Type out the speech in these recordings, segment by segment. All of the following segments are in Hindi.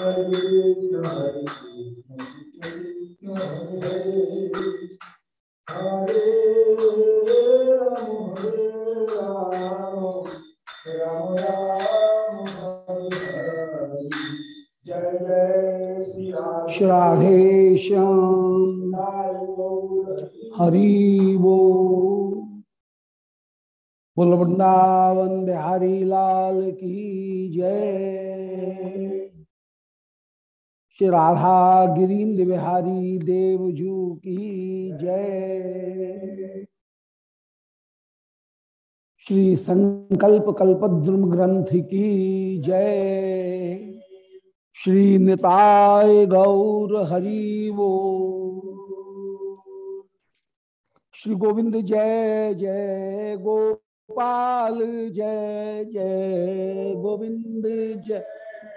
श्राधे श्याम हरि वो बोल वृंदावन बिहारी लाल की जय। श्री राधा गिरीन्द्र बिहारी देवजू की जय। श्री संकल्प कल्पद्रुम ग्रंथ की जय। श्री निताय गौर हरि वो। श्री गोविंद जय जय गोपाल जय जय गोविंद जय।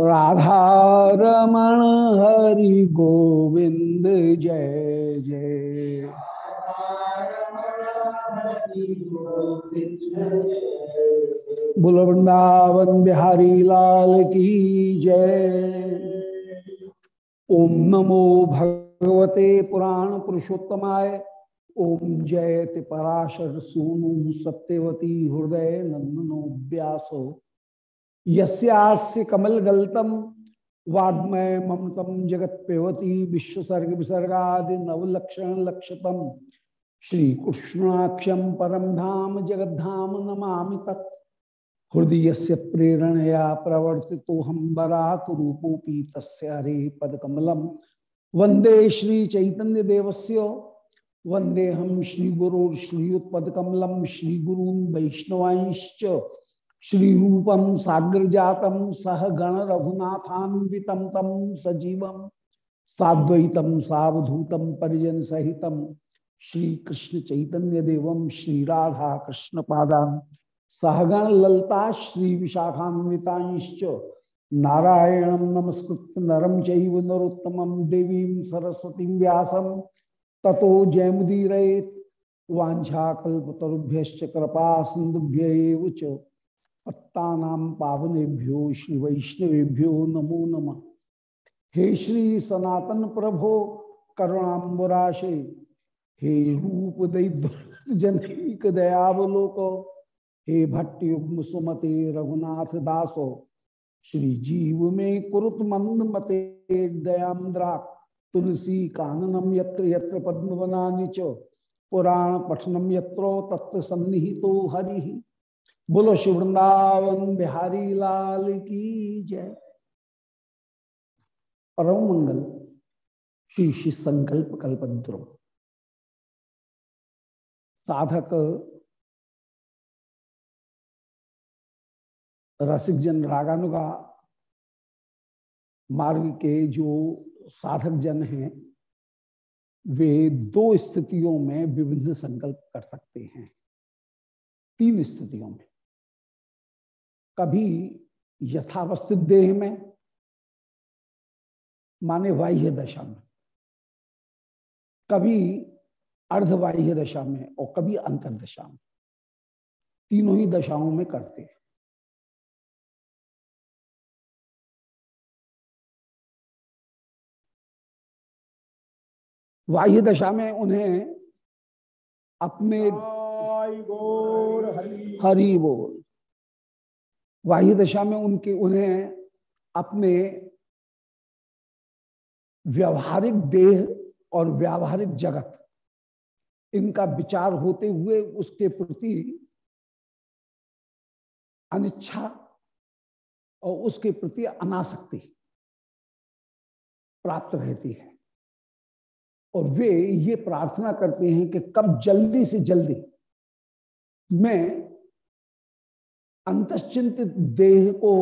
राधा रमण हरि गोविंद जय जय। बोल बिहारी लाल की जय। ओम नमो भगवते पुराण पुरुषोत्तमाय। ओम जयति पराशर सूनु सत्यवती हृदय नंदनो व्यासो। यस्यास्य कमल गलतम वाग्मय ममतम जगत पेवती विश्वसर्ग विसर्गादि नवलक्षण लक्षतम। श्री कृष्णाक्षम परम धाम जगद्धाम नमामि तत्। हृदय से प्रेरणया प्रवर्ति तो हम बराक रूपोपी तस्य हरे पदकमलम वंदे श्री चैतन्य देवस्य वंदे हम श्री गुरु श्रीयुत्पकमलम श्री गुरून वैष्णवांश्च। श्री रूपम साग्र जातम सह गण रघुनाथान्वितम तम सजीवम साद्वैतम सावधूतम परिजन सहितम श्री कृष्ण चैतन्य देवम श्री राधा कृष्ण पादान सहगण ललता श्री विशाखान्विताश्च नारायण नमस्कृत नरम चैव नरोत्तम देवी सरस्वती व्यासम ततो जयमुदीर वाछाकुभ्य कृपा सिंधुभ्य पत्ता पावनेभ्यो श्री वैष्णवेभ्यो नमो नमः। हे श्री सनातन प्रभो करुणाबराशे हे रूप जनक दयावलोक, हे भट्ट युग्म सुमते रघुनाथ दासो, श्री जीव में कुरुत मंद मते दयांद्रा तुलसी काननम यत्र यत्र पद्मवनानि च, पुराण पठनम यत्रो तत्र सन्निहितो हरि। बोलो शिव वृंदावन बिहारी लाल की जय। परम मंगल, श्री श्री संकल्प कल्पद्रुम। साधक रसिक जन रागानुगा, मार्ग के जो साधक जन हैं, वे दो स्थितियों में विभिन्न संकल्प कर सकते हैं। तीन स्थितियों में। कभी यथावस्थित देह में माने बाह्य दशा में कभी अर्धबाह्य दशा में और कभी अंतर दशा में। तीनों ही दशाओं में करते हैं। बाह्य दशा में उन्हें अपने हरि बोल। बाह्य दशा में उनके, उन्हें अपने व्यवहारिक देह और व्यावहारिक जगत इनका विचार होते हुए उसके प्रति अनिच्छा और उसके प्रति अनासक्ति प्राप्त रहती है। और वे ये प्रार्थना करते हैं कि कब जल्दी से जल्दी मैं अंतश्चिंतित देह को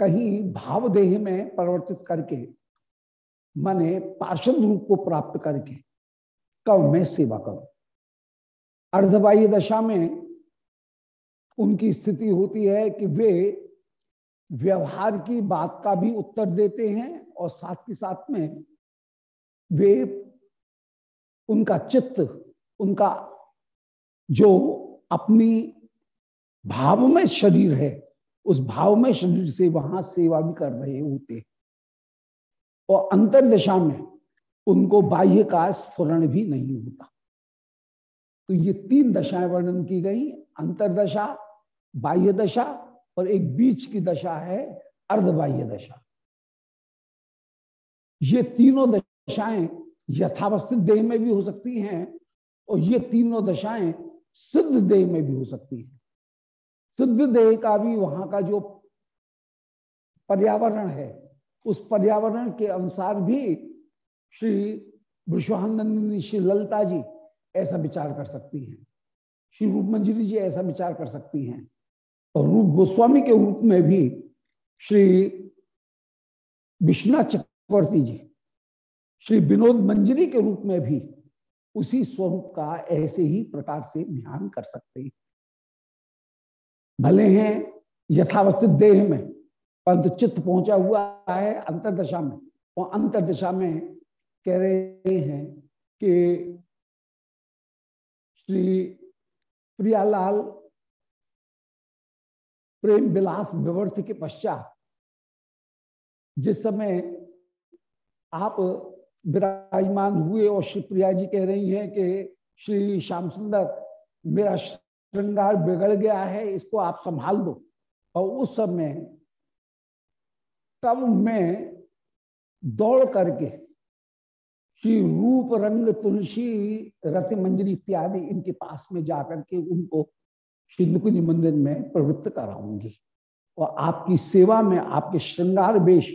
कहीं भाव देह में परिवर्तित करके, माने पार्षद रूप को प्राप्त करके, कब मैं सेवा करूँ? अर्धबाह्य दशा में उनकी स्थिति होती है कि वे व्यवहार की बात का भी उत्तर देते हैं और साथ के साथ में वे उनका चित्त, उनका जो अपनी भाव में शरीर है, उस भाव में शरीर से वहाँ सेवा भी कर रहे होते और अंतर दशा में उनको बाह्य का स्फुरण भी नहीं होता। तो ये तीन दशाएँ वर्णन की गई, अंतरदशा, बाह्य दशा और एक बीच की दशा है, अर्धबाह्य दशा। ये तीनों दशाएँ यथावस्थित देह में भी हो सकती हैं और ये तीनों दशाएँ सिद्ध देह में भी हो सकती है। सिद्ध देह का भी वहाँ का जो पर्यावरण है, उस पर्यावरण के अनुसार भी श्री विश्वानंदिनी श्री ललिता जी ऐसा विचार कर सकती हैं। श्री रूप मंजरी जी ऐसा विचार कर सकती हैं। और रूप गोस्वामी के रूप में भी श्री विश्वनाथ चक्रवर्ती जी, श्री विनोद मंजरी के रूप में भी उसी स्वरूप का ऐसे ही प्रकार से ध्यान कर सकते हैं। भले हैं, यथावस्थित देह में परंतु चित्त पहुँचा हुआ है अंतरदशा में और अंतरदशा में कह रहे हैं कि श्री प्रियालाल प्रेम विलास विवर्त के पश्चात जिस समय आप विराजमान हुए और श्री प्रिया जी कह रही हैं कि श्री श्याम सुंदर, मेरा श्रृंगार बिगड़ गया है, इसको आप संभाल दो। और उस समय तब मैं दौड़ करके श्री रूप रंग तुलसी रथ मंजरी इत्यादि इनके पास में जाकर के उनको श्री नुकुंज मंदिर में प्रवृत्त कराऊँगी। और आपकी सेवा में, आपके श्रृंगार वेश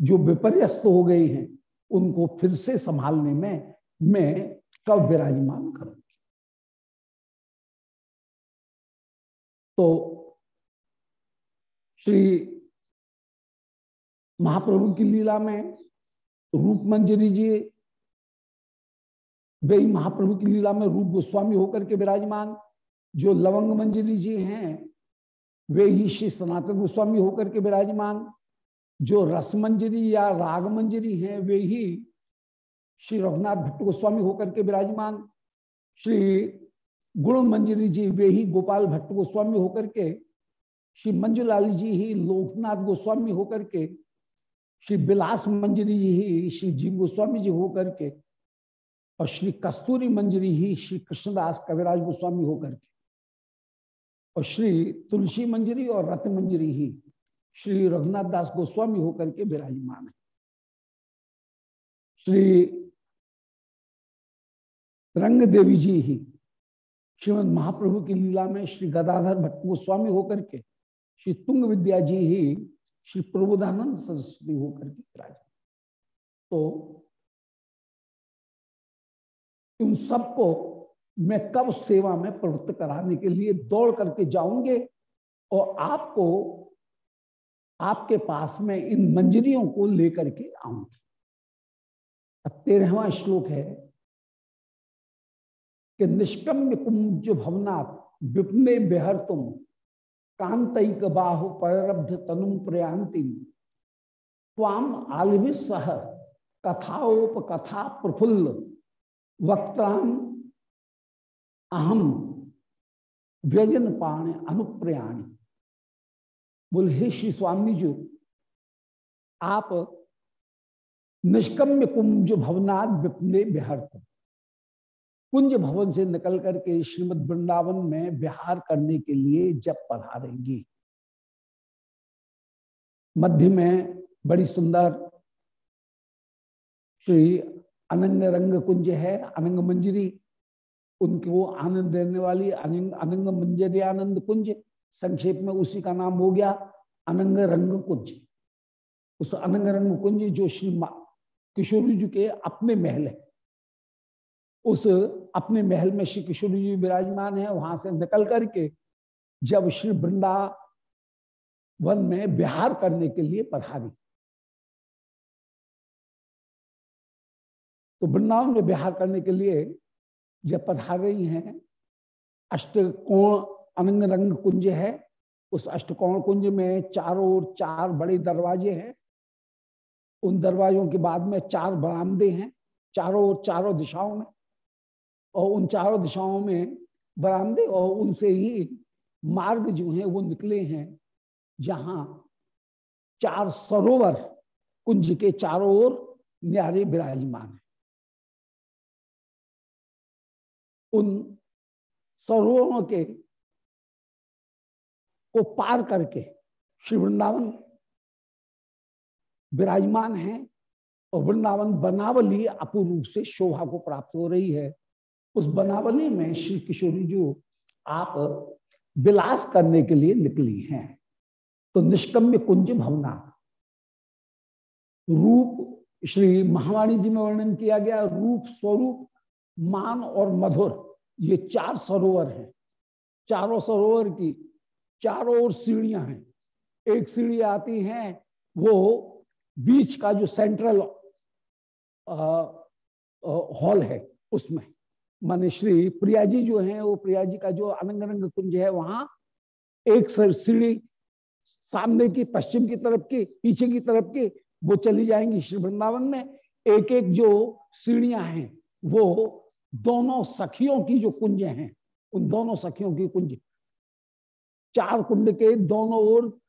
जो विपर्यस्त हो गए हैं उनको फिर से संभालने में मैं कब विराजमान करूँगी? तो श्री महाप्रभु की लीला में रूप मंजरी जी वे महाप्रभु की लीला में रूप गोस्वामी होकर के विराजमान जो लवंग मंजरी जी हैं, वे ही श्री सनातन गोस्वामी होकर के विराजमान। जो रस मंजरी या राग मंजरी हैं, वे ही श्री रघुनाथ भट्ट गोस्वामी होकर के विराजमान। श्री गुण मंजरी जी, वे ही गोपाल भट्ट गोस्वामी होकर के, श्री मंजुलाल जी ही लोकनाथ गोस्वामी होकर के, श्री बिलास मंजरी जी ही श्री जी गोस्वामी जी होकर के, और श्री कस्तूरी मंजरी ही श्री कृष्णदास कविराज गोस्वामी होकर के, और श्री तुलसी मंजरी और रत्न मंजरी ही श्री रघुनाथ दास गोस्वामी होकर के विराजमान है। श्री रंग देवी जी ही श्रीमद महाप्रभु की लीला में श्री गदाधर भट्ट गोस्वामी होकर के, श्री तुंग विद्या जी ही श्री प्रबोधानंद सरस्वती होकर के विराजमान तो उन सबको मैं कब सेवा में प्रवृत्त कराने के लिए दौड़ करके जाऊँगे और आपको आपके पास में इन मंजरियों को लेकर के आऊँगी। तेरहवा श्लोक है कि निष्कम्य कुंज भवनाथ विपने बेहर तुम कांतिक बाहु परब्ध तनुम प्रयांति ताम आलभि सह कथाओप कथा प्रफुल्ल वक्तान अहम व्यजन पाण अनुप्रयाणी। बोल, हे श्री स्वामी जी, आप निष्कम्य कुंज भवनाथ विपने बिहार कुंज भवन से निकल करके श्रीमद वृंदावन में बिहार करने के लिए जब पधारेंगी। मध्य में बड़ी सुंदर श्री अनंग रंग कुंज है, अनंग मंजरी। उनको आनंद देने वाली अनंग अनंग मंजरी आनंद कुंज। संक्षेप में उसी का नाम हो गया अनंग रंग कुंज। उस अनंग रंग कुंज जो श्री किशोर जी के अपने महल है। उस अपने महल में श्री किशोर जी विराजमान है, वहाँ से निकल करके जब श्री वृंदावन में विहार करने के लिए पधारी। तो वृंदावन में विहार करने के लिए जब पधार रही हैं, अष्टकोण अनंग रंग कुंज है, उस अष्टकोण कुंज में चारों ओर चार बड़े दरवाजे हैं। उन दरवाजों के बाद में चार बरामदे हैं, चारों ओर चारों दिशाओं में। और उन चारों दिशाओं में बरामदे और उनसे ही मार्ग जो है वो निकले हैं, जहाँ चार सरोवर कुंज के चारों ओर न्यारे विराजमान है। उन सरोवरों के को पार करके श्री वृंदावन विराजमान है और वृंदावन बनावली अपूर्व रूप से शोभा को प्राप्त हो रही है। उस बनावली में श्री किशोरी जो आप विलास करने के लिए निकली हैं। तो निष्कम्य कुंज भवना रूप श्री महावाणी जी में वर्णन किया गया। रूप स्वरूप, मान और मधुर, ये चार सरोवर हैं। चारों सरोवर की चारों ओर सीढ़ियाँ हैं। एक सीढ़ी आती है, वो बीच का जो सेंट्रल हॉल है, उसमें। मान श्री प्रिया जी जो है, वो प्रिया जी का जो अनंग रंग कुंज है, वहाँ एक सीढ़ी सामने की, पश्चिम की तरफ़ की, पीछे की तरफ़ की, वो चली जाएँगी श्री वृंदावन में। एक एक जो सीढ़ियाँ हैं, वो दोनों सखियों की जो कुंज हैं, उन दोनों सखियों की कुंज चार कुंड के दोनों ओर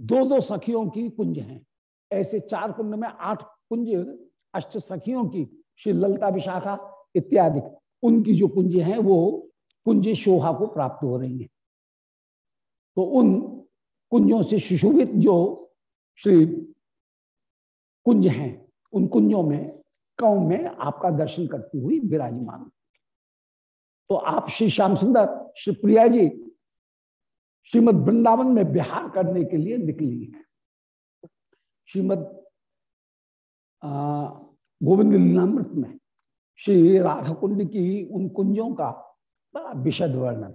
दो दो सखियों की कुंज हैं। ऐसे चार कुंड में आठ कुंज, अष्ट सखियों की, श्री ललता विशाखा इत्यादि। उनकी जो कुंज हैं, वो कुंज शोभा को प्राप्त हो रही है। तो उन कुंजों से सुशोभित जो श्री कुंज हैं, उन कुंजों में कौ में आपका दर्शन करती हुई विराजमान। तो आप श्री श्याम सुंदर, श्री प्रिया जी श्रीमद वृंदावन में बिहार करने के लिए निकली है। श्रीमद गोविंद लीलामृत में श्री राधा कुंड की उन कुंजों का बड़ा विशद वर्णन।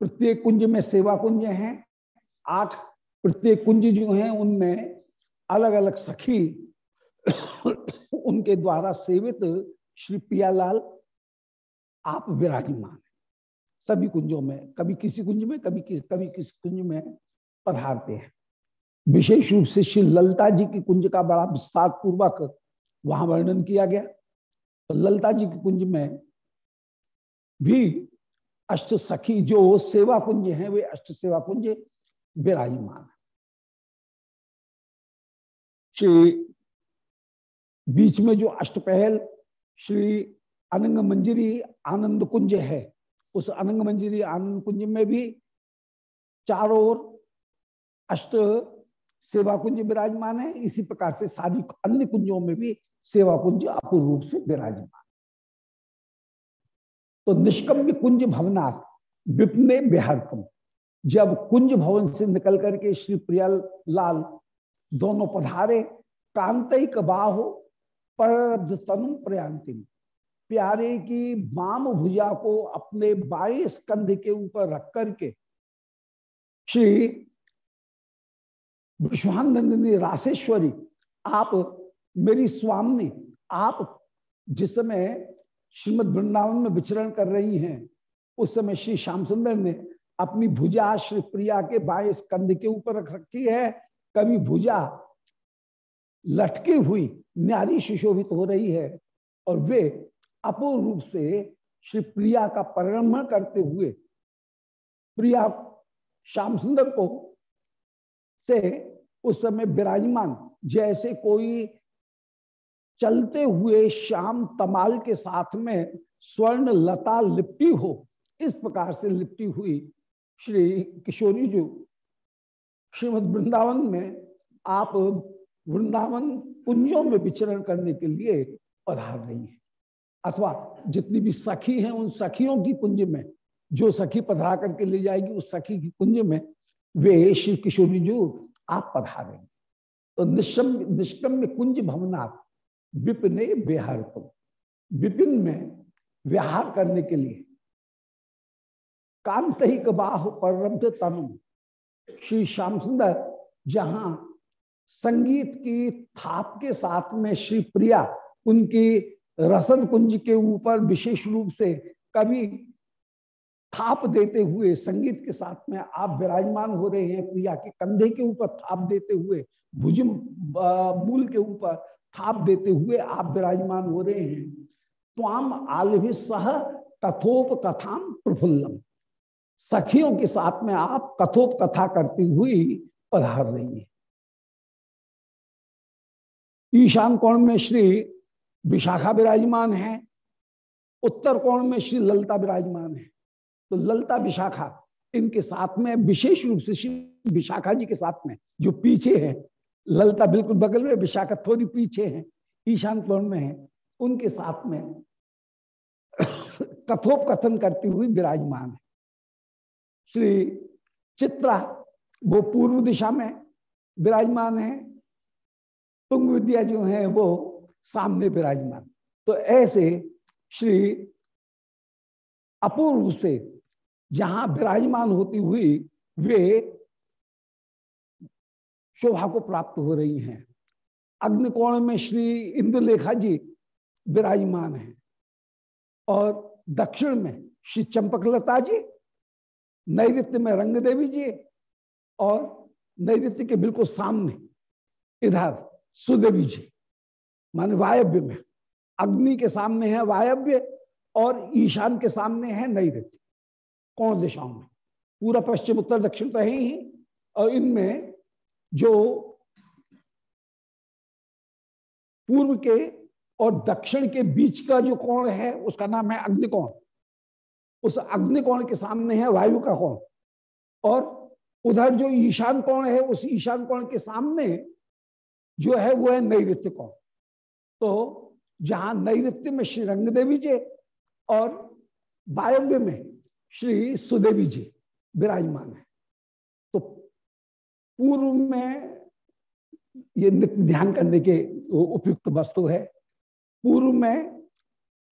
प्रत्येक कुंज में सेवा कुंज हैं, आठ प्रत्येक कुंज जो हैं, उनमें अलग अलग सखी उनके द्वारा सेवित श्री पियालाल आप विराजमान सभी कुंजों में, कभी किसी कुंज में, कभी किस, कभी किसी कुंज में पधारते हैं। विशेष रूप से श्री ललता जी की कुंज का बड़ा विस्तार पूर्वक वहाँ वर्णन किया गया। तो ललता जी की कुंज में भी अष्ट सखी जो सेवा कुंज हैं, वे अष्ट सेवा कुंज विराजमान श्री बीच में जो अष्टपहल श्री अनंग मंजरी आनंद कुंज है उस अनंग मंजरी आनंद कुंज में भी चारों ओर अष्ट सेवा कुंज विराजमान है। इसी प्रकार से सारी अन्य कुंजों में भी सेवा कुंज अपूर्ण रूप से विराजमान। तो निष्कम्य कुंज भवनाथ विपने बिहारकम जब कुंज भवन से निकल करके श्री प्रियल लाल दोनों पधारे, कांतिक बाहो पर तनु प्रयांतिम प्यारे की वाम भुजा को अपने बाईस कंध के ऊपर रख करके श्री विश्वानंदिनी राशेश्वरी, आप मेरी स्वामी, आप जिस समय श्रीमद वृंदावन में विचरण कर रही हैं, उस समय श्री श्याम सुंदर ने अपनी भुजा श्री प्रिया के बाईस कंध के ऊपर रख रखी है। कभी भुजा लटकी हुई, न्यारी सुशोभित हो रही है और वे अपूर्ण रूप से श्री प्रिया का परिक्रमण करते हुए प्रिया श्याम सुंदर को से उस समय विराजमान, जैसे कोई चलते हुए श्याम तमाल के साथ में स्वर्ण लता लिपटी हो, इस प्रकार से लिपटी हुई श्री किशोरी जी। श्रीमद वृंदावन में आप वृंदावन कुंजों में विचरण करने के लिए पधार रही है। अथवा जितनी भी सखी हैं उन सखियों की कुंज में, जो सखी पधरा करके ले जाएगी, उस सखी की कुंज में वे श्री किशोरी जो आप पधारेंगे। तो निशम निष्कम्य कुंज भवनाथ, विपिने बेहर तुम विपिन में विहार करने के लिए कांत ही कबाह पर तनु, श्री श्याम सुंदर, जहाँ संगीत की थाप के साथ में श्री प्रिया, उनकी रसन कुंज के ऊपर विशेष रूप से कभी थाप देते हुए संगीत के साथ में आप विराजमान हो रहे हैं प्रिया के कंधे के ऊपर थाप देते हुए, भुज मूल के ऊपर थाप देते हुए आप विराजमान हो रहे हैं। त्वाम आलभि सह कथोप कथाम प्रफुल्लम। सखियों के साथ में आप कथोप कथा करती हुई पधार रही है। ईशान कोण में श्री विशाखा विराजमान है, उत्तर कोण में श्री ललता विराजमान है। तो ललता विशाखा, इनके साथ में, विशेष रूप से श्री विशाखा जी के साथ में, जो पीछे है, ललता बिल्कुल बगल में, विशाखा थोड़ी पीछे है, ईशान कोण में है, उनके साथ में कथोप कथन करती हुई विराजमान है। श्री चित्रा, वो पूर्व दिशा में विराजमान है, तुंग विद्या जो है, वो सामने विराजमान। तो ऐसे श्री अपूर्व से जहाँ विराजमान होती हुई वे शोभा को प्राप्त हो रही हैं। अग्निकोण में श्री इंद्रलेखा जी विराजमान हैं। और दक्षिण में श्री चंपकलता जी नैत्य में रंग देवी जी और नैत्य के बिल्कुल सामने इधर सुदेवी जी। मान वायव्य में। अग्नि के सामने है वायव्य और ईशान के सामने है नैत्य कौन दिशाओं में? पूरा पश्चिम, उत्तर, दक्षिण तो है ही। और इनमें जो पूर्व के और दक्षिण के बीच का जो कोण है, उसका नाम है अग्निकोण। उस अग्निकोण के सामने है वायु का कोण। और उधर जो ईशान कोण है, उस ईशान कोण के सामने जो है, वो है नैत्य कोण। तो जहाँ नैत्य में श्री रंगदेवी जी और वायव्य में श्री सुदेवी जी विराजमान है। तो पूर्व में ये नित्य ध्यान करने के उपयुक्त वस्तु है। पूर्व में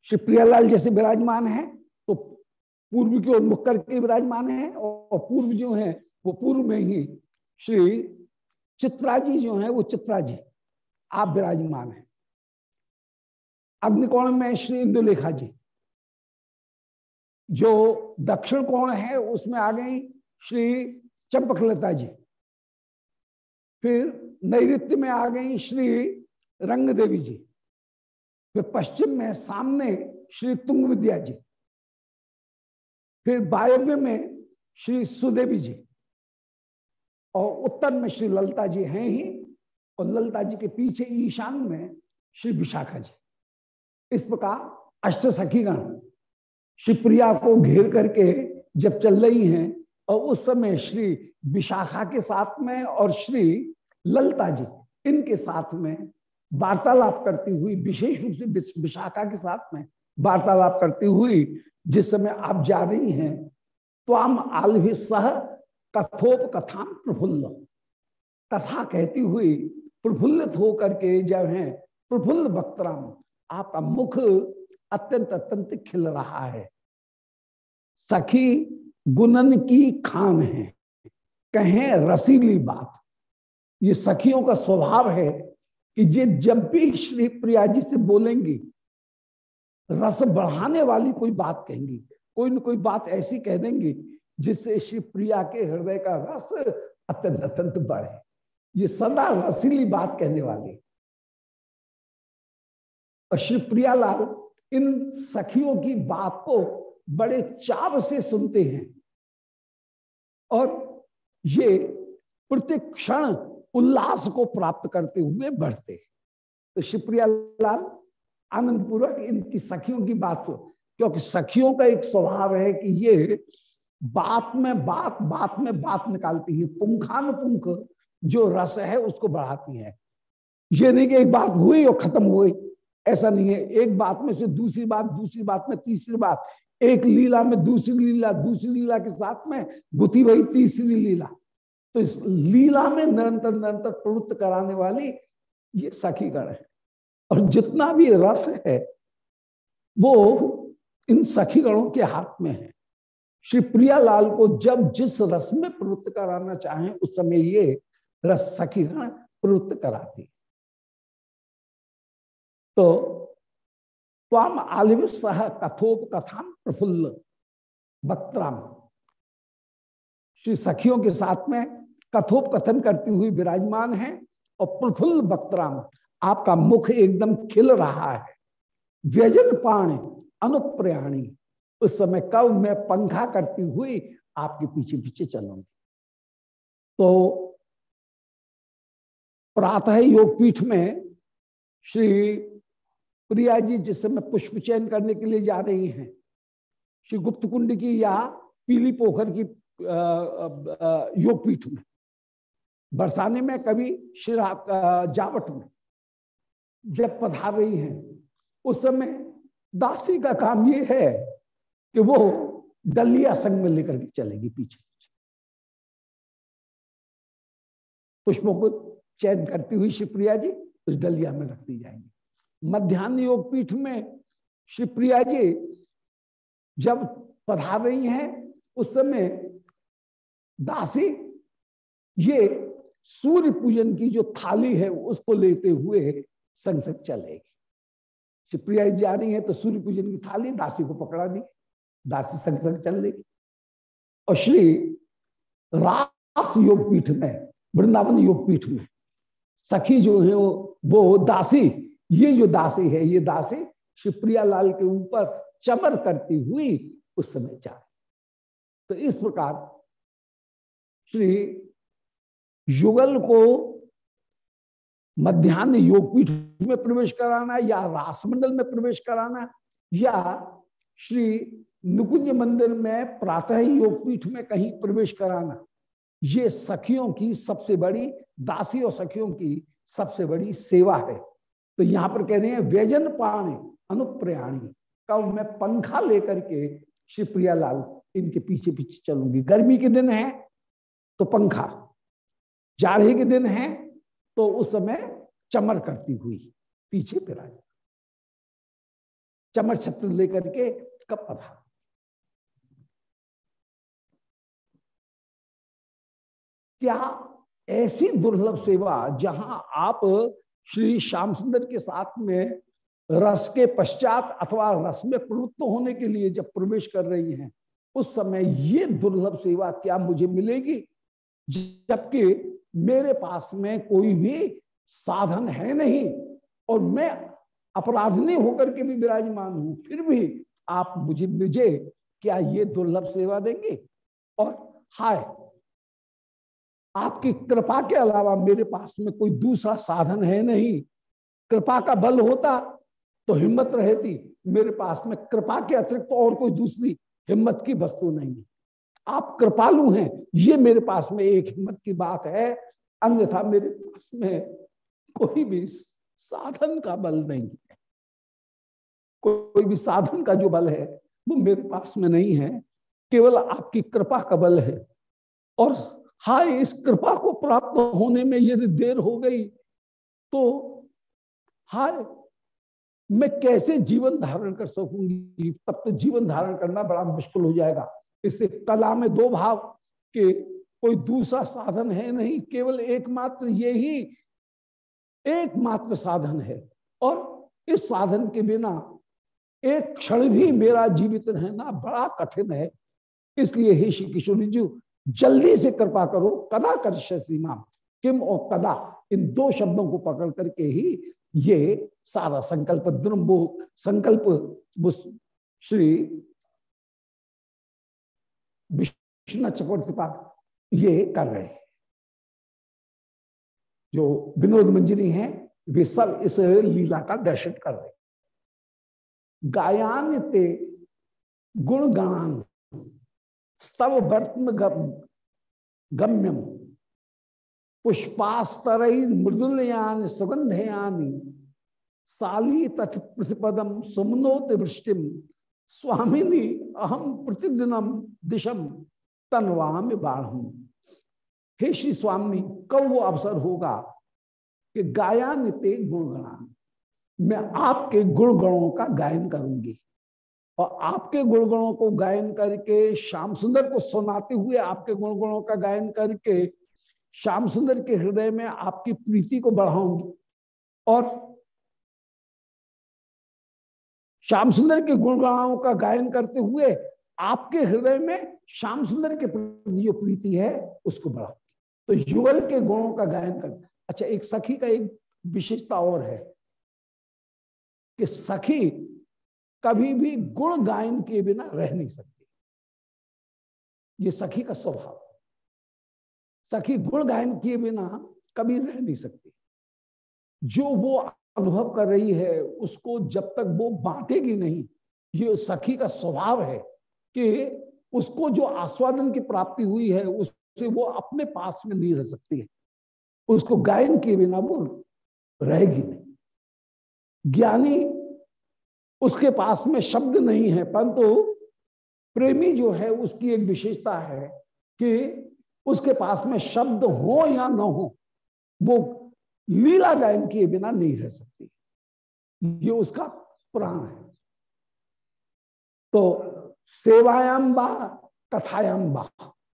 श्री प्रियालाल जैसे विराजमान है तो पूर्व की ओर मुख करके विराजमान है और पूर्व जो है, वो पूर्व में ही श्री चित्रा जी जो है, वो चित्रा जी आप विराजमान है। अग्निकोण में श्री इंदुलेखा जी। जो दक्षिण कोण है, उसमें आ गई श्री चंपकलता जी। फिर नैत्य में आ गई श्री रंग देवी जी। फिर पश्चिम में सामने श्री तुंग विद्या जी। फिर वायव्य में श्री सुदेवी जी। और उत्तर में श्री ललता जी हैं ही, और ललता जी के पीछे ईशान में श्री विशाखा जी। इस प्रकार अष्ट सखीगण श्री प्रिया को घेर करके जब चल रही हैं, और उस समय श्री विशाखा के साथ में और श्री ललता जी, इनके साथ में वार्तालाप करती हुई, विशेष रूप से विशाखा के साथ में वार्तालाप करती हुई जिस समय आप जा रही हैं तो आम आलभि सह कथोप कथाम प्रफुल्ल। कथा कहती हुई प्रफुल्लित होकर के जब है, प्रफुल्ल वक्तराम आपका मुख अत्यंत अत्यंत खिल रहा है। सखी गुणन की खान है। कहें रसीली बात। ये सखियों का स्वभाव है कि ये जब भी श्री प्रिया जी से बोलेंगी, रस बढ़ाने वाली कोई बात कहेंगी, कोई न कोई बात ऐसी कह देंगी, जिससे श्री प्रिया के हृदय का रस अत्यंत अत्यंत बढ़े। ये सदा रसीली बात कहने वाली। और श्री प्रियालाल इन सखियों की बात को बड़े चाव से सुनते हैं। और ये प्रत्येक क्षण उल्लास को प्राप्त करते हुए बढ़ते तो शिवप्रियालाल आनंद पूर्वक इनकी सखियों की बात सुन। क्योंकि सखियों का एक स्वभाव है कि ये बात में बात बात में बात निकालती है। पुंखानुपुंख जो रस है उसको बढ़ाती है। ये नहीं कि एक बात हुई और खत्म हुई। ऐसा नहीं है। एक बात में से दूसरी बात दूसरी बात में तीसरी बात। एक लीला में दूसरी लीला दूसरी लीला के साथ में गुथी वही तीसरी लीला। तो इस लीला में निरंतर निरंतर प्रवृत्त कराने वाली ये सखीगण है। और जितना भी रस है, वो इन सखीगणों के हाथ में है। श्री प्रियालाल को जब जिस रस में प्रवृत्त कराना चाहें, उस समय ये रस सखीगण प्रवृत्त कराती तो त्वाम आलिव सह कथोप कथा प्रफुल्ल वक्त्राम श्री सखियों के साथ में कथोप कथन करती हुई विराजमान है और प्रफुल्ल वक्त्राम आपका मुख एकदम खिल रहा है। व्यजन पाण अनुप्रयाणी, उस समय कब मैं पंखा करती हुई आपके पीछे पीछे चलूँगी। तो प्रातः योग पीठ में श्री प्रिया जी जिस समय पुष्प चयन करने के लिए जा रही हैं, श्री गुप्त कुंड की या पीली पोखर की योग पीठ में, बरसाने में कभी श्री जावट में जब पधार रही हैं, उस समय दासी का काम ये है कि वो डलिया संग में लेकर के चलेगी पीछे पीछे। पुष्पों को चयन करती हुई शिवप्रिया जी उस डलिया में रख दी जाएँगी। मध्यान्ह योग पीठ में शिवप्रिया जी जब पढ़ा रही हैं, उस समय दासी ये सूर्य पूजन की जो थाली है, उसको लेते हुए संग चलेगी। शिवप्रिया जा रही है तो सूर्य पूजन की थाली दासी को पकड़ा दी, दासी संग चल लेगी और श्री रास योग पीठ में, वृंदावन योग पीठ में सखी जो है वो दासी ये जो दासी है, ये दासी शिवप्रिया लाल के ऊपर चमर करती हुई उस समय जा तो इस प्रकार श्री युगल को मध्यान्ह योगपीठ में प्रवेश कराना या रासमंडल में प्रवेश कराना या श्री नुकुंज मंदिर में प्रातः योगपीठ में कहीं प्रवेश कराना, ये सखियों की सबसे बड़ी, दासी और सखियों की सबसे बड़ी सेवा है। तो यहाँ पर कह रहे हैं, व्यजन पाणी अनुप्रयाणी। कब मैं पंखा लेकर के श्री लाल इनके पीछे पीछे चलूँगी। गर्मी के दिन है तो पंखा, जाड़े के दिन है तो उस समय चमर करती हुई पीछे विराज चमर छत्र लेकर के कब पधा क्या ऐसी दुर्लभ सेवा जहाँ आप श्री श्याम सुंदर के साथ में रस के पश्चात अथवा रस में प्रवृत्त होने के लिए जब प्रवेश कर रही हैं, उस समय ये दुर्लभ सेवा क्या मुझे मिलेगी? जबकि मेरे पास में कोई भी साधन है नहीं और मैं अपराधनी होकर के भी विराजमान हूँ, फिर भी आप मुझे मुझे क्या ये दुर्लभ सेवा देंगे? और हाय आपकी कृपा के अलावा मेरे पास में कोई दूसरा साधन है नहीं। कृपा का बल होता तो हिम्मत रहती, मेरे पास में कृपा के अतिरिक्त तो और कोई दूसरी हिम्मत की वस्तु नहीं है। आप कृपालु हैं, ये मेरे पास में एक हिम्मत की बात है, अन्यथा मेरे पास में कोई भी साधन का बल नहीं है। कोई भी साधन का जो बल है, वो मेरे पास में नहीं है, केवल आपकी कृपा का बल है। और हाय, इस कृपा को प्राप्त होने में यदि देर हो गई तो हाय, मैं कैसे जीवन धारण कर सकूँगी? तब तो जीवन धारण करना बड़ा मुश्किल हो जाएगा। इससे कला में दो भाव के कोई दूसरा साधन है नहीं, केवल एकमात्र ये ही एकमात्र साधन है। और इस साधन के बिना एक क्षण भी मेरा जीवित रहना बड़ा कठिन है। इसलिए हे श्री किशोर जी जल्दी से कृपा करो, कदा कर सीमा। किम और कदा, इन दो शब्दों को पकड़ करके ही ये सारा संकल्प द्रम्बो संकल्प श्री विष्णु चक्रवर्ती ये कर रहे हैं। जो विनोद मंजरी हैं, वे सब इस लीला का दर्शन कर रहे गायान ते गुण गान स्तव वर्तम गम्यम। पुष्पास्तर मृदुलयान सुगंधयानी साली तथ प्रतिपदम सुमनोत वृष्टिम स्वामिनी अहम प्रतिदिनम दिशम तनवाम बाढ़ हे श्री स्वामी कब वो अवसर होगा कि गायान ते गुणगणान। मैं आपके गुण गणों का गायन करूँगी। और आपके गुणगुणों को गायन करके, श्याम सुंदर को सुनाते हुए आपके गुणगुणों का गायन करके, श्याम सुंदर के हृदय में आपकी प्रीति को बढ़ाऊँगी। और श्याम सुंदर के गुणगुणाओं का गायन करते हुए आपके हृदय में श्याम सुंदर के प्रति जो प्रीति है, उसको बढ़ाऊँगी। तो युगल के गुणों का गायन कर। अच्छा एक सखी का एक विशेषता और है कि सखी कभी भी गुण गायन के बिना रह नहीं सकती। ये सखी का स्वभाव। सखी गुण गायन किए बिना कभी रह नहीं सकती। जो वो अनुभव कर रही है, उसको जब तक वो बांटेगी नहीं, ये सखी का स्वभाव है कि उसको जो आस्वादन की प्राप्ति हुई है, उससे वो अपने पास में नहीं रह सकती है। उसको गायन किए बिना वो रहेगी नहीं। ज्ञानी उसके पास में शब्द नहीं है, परंतु प्रेमी जो है उसकी एक विशेषता है कि उसके पास में शब्द हो या न हो, वो लीला गायन किए बिना नहीं रह सकती। ये उसका प्राण है। तो सेवायाम बा कथायाम बा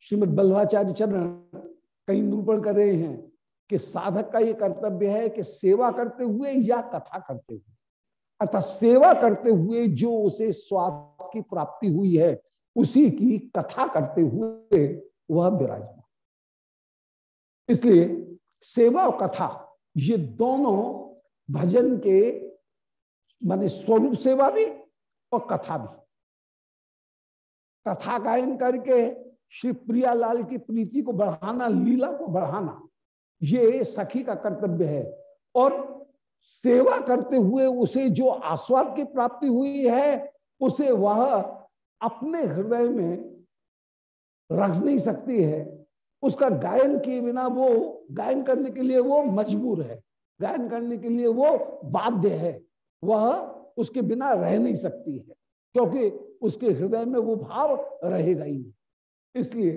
श्रीमद बल्लाचार्य चरण कहीं निरूपण कर रहे हैं कि साधक का ये कर्तव्य है कि सेवा करते हुए या कथा करते हुए। अर्थात सेवा करते हुए जो उसे स्वाद की प्राप्ति हुई है, उसी की कथा करते हुए वह विराजमान। इसलिए सेवा और कथा, ये दोनों भजन के, माने स्वरूप सेवा भी और कथा भी। कथा गायन करके श्री प्रियालाल की प्रीति को बढ़ाना, लीला को बढ़ाना, ये सखी का कर्तव्य है। और सेवा करते हुए उसे जो आस्वाद की प्राप्ति हुई है, उसे वह अपने हृदय में रख नहीं सकती है। उसका गायन किए बिना वो, गायन करने के लिए वो मजबूर है। गायन करने के लिए वो बाध्य है। वह उसके बिना रह नहीं सकती है, क्योंकि उसके हृदय में वो भाव रहेगा ही इसलिए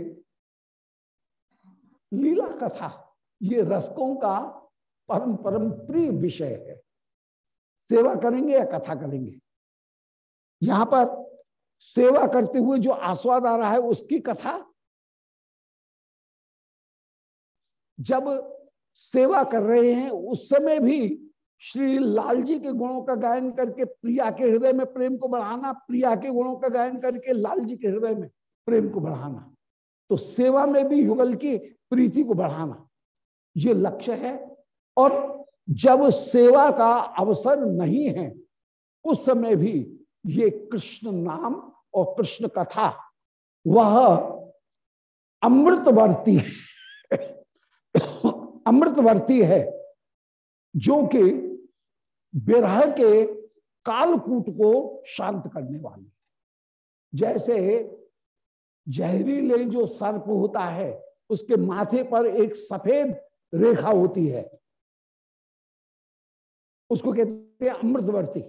लीला कथा, ये रसकों का परम परम प्रिय विषय है। सेवा करेंगे या कथा करेंगे? यहाँ पर सेवा करते हुए जो आस्वाद आ रहा है उसकी कथा। जब सेवा कर रहे हैं, उस समय भी श्री लाल जी के गुणों का गायन करके प्रिया के हृदय में प्रेम को बढ़ाना, प्रिया के गुणों का गायन करके लाल जी के हृदय में प्रेम को बढ़ाना तो सेवा में भी युगल की प्रीति को बढ़ाना, ये लक्ष्य है। और जब सेवा का अवसर नहीं है, उस समय भी ये कृष्ण नाम और कृष्ण कथा, वह अमृतवर्ती अमृतवर्ती है, जो कि विरह के कालकूट को शांत करने वाली है। जैसे जहरीले जो सर्प होता है, उसके माथे पर एक सफ़ेद रेखा होती है उसको कहते हैं अमृतवर्ती।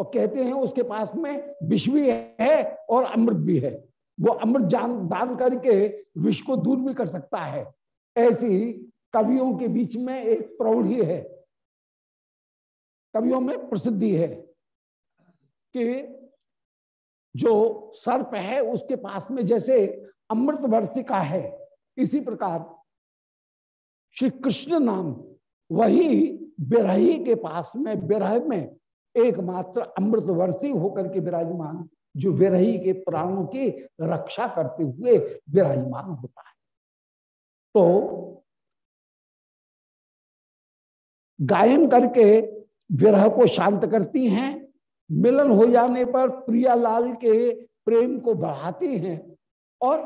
और कहते हैं उसके पास में विष भी है और अमृत भी है। वो अमृत जान, दान करके विष को दूर भी कर सकता है। ऐसी कवियों के बीच में एक प्रौढ़ी है। कवियों में प्रसिद्धि है कि जो सर्प है, उसके पास में जैसे अमृतवर्तिका है। इसी प्रकार श्री कृष्ण नाम वही बिरही के पास में, बिरह में एकमात्र अमृतवर्ती होकर के विराजमान, जो विरही के प्राणों की रक्षा करते हुए विराजमान होता है। तो गायन करके विरह को शांत करती हैं, मिलन हो जाने पर प्रियालाल के प्रेम को बढ़ाती हैं और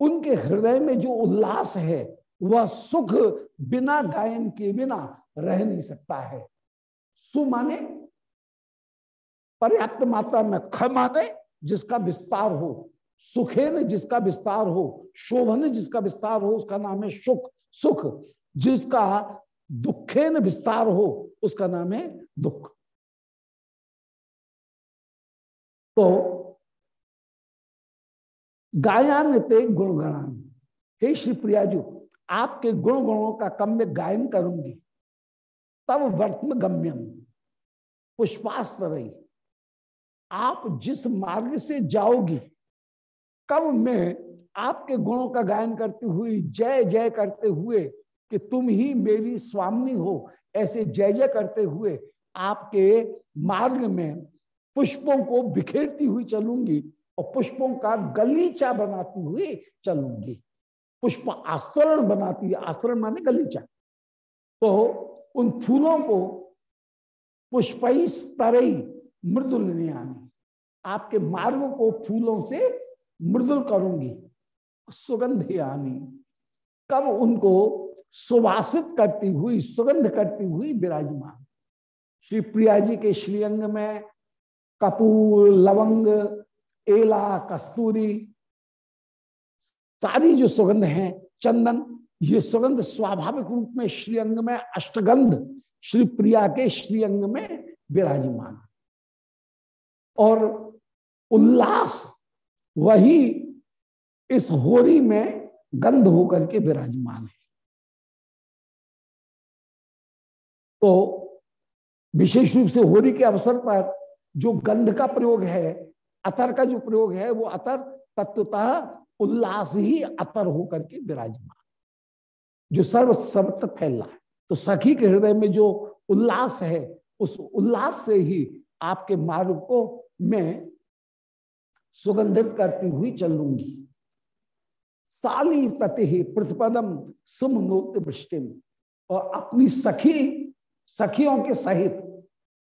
उनके हृदय में जो उल्लास है वह सुख बिना गायन के बिना रह नहीं सकता है। सु माने, पर्याप्त मात्रा में ख माने जिसका विस्तार हो। सुखेन जिसका विस्तार हो। शोभन जिसका विस्तार हो, उसका नाम है सुख। सुख जिसका दुखेन विस्तार हो, उसका नाम है दुख। तो गायान ते गुणगणान हे श्री प्रिया जी आपके गुण गुणों का कम में गायन करूँगी। तब वर्तम गम्यम पुष्पास्त्र रही। आप जिस मार्ग से जाओगी कब मैं आपके गुणों का गायन करती हुई जय जय करते हुए कि तुम ही मेरी स्वामी हो, ऐसे जय जय करते हुए आपके मार्ग में पुष्पों को बिखेरती हुई चलूँगी और पुष्पों का गलीचा बनाती हुई चलूँगी। पुष्प आस्तरण बनाती है, आस्तरण माने गलीचा। तो उन फूलों को पुष्पई स्तरई मृदुल आनी। आपके मार्ग को फूलों से मृदुल करूँगी, सुगंध आनी। कब उनको सुवासित करती हुई, सुगंध करती हुई विराजमान। श्री प्रिया जी के श्रीअंग में कपूर, लवंग, एला, कस्तूरी सारी जो सुगंध है, चंदन, ये सुगंध स्वाभाविक रूप में श्रीअंग में अष्टगंध श्री प्रिया के श्रीअंग में विराजमान। और उल्लास वही इस होरी में गंध होकर के विराजमान है। तो विशेष रूप से होली के अवसर पर जो गंध का प्रयोग है, अतर का जो प्रयोग है, वो अतर तत्वतः उल्लास ही अतर होकर के विराजमान। जो सर्व सर्वत्र फैल रहा है तो सखी के हृदय में जो उल्लास है, उस उल्लास से ही आपके मार्ग को मैं सुगंधित करती हुई चलूँगी। साली तति प्रतिपदम सुमनोत वृष्टिम। और अपनी सखी, सखियों के सहित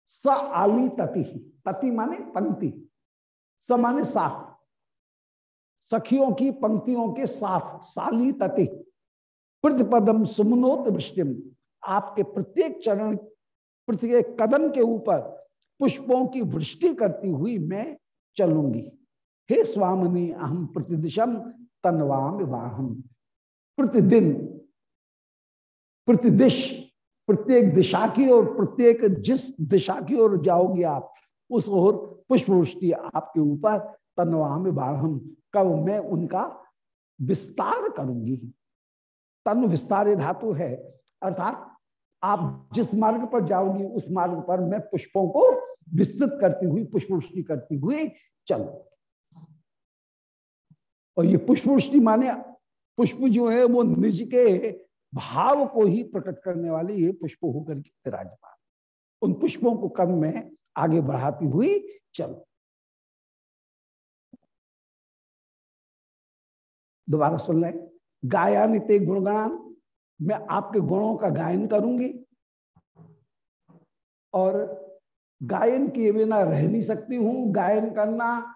स आली तति तति माने पंक्ति, स माने साथ। सखियों की पंक्तियों के साथ साली तति। प्रतिपदम सुमनोत वृष्टिम। आपके प्रत्येक चरण, प्रत्येक कदम के ऊपर पुष्पों की वृष्टि करती हुई मैं चलूँगी। हे स्वामिनी अहम प्रतिदिशम तनवाम वाहम। प्रतिदिन, प्रतिदिश, प्रत्येक दिशा की ओर, प्रत्येक जिस दिशा की ओर जाओगे आप, उस ओर पुष्प वृष्टि आपके ऊपर तनवाम बाढ़ कब मैं उनका विस्तार करूँगी। तन विस्तार धातु है, अर्थात आप जिस मार्ग पर जाओगी, उस मार्ग पर मैं पुष्पों को विस्तृत करती हुई पुष्पवृष्टि करती हुई चलो। और ये पुष्पवृष्टि माने पुष्प जो है, वो निज के भाव को ही प्रकट करने वाले ये पुष्प होकर के विराजमान। उन पुष्पों को कम में आगे बढ़ाती हुई चलो। दोबारा सुन लें। गायानित गुणगान, मैं आपके गुणों का गायन करूँगी। और गायन किए बिना रह नहीं सकती हूँ। गायन करना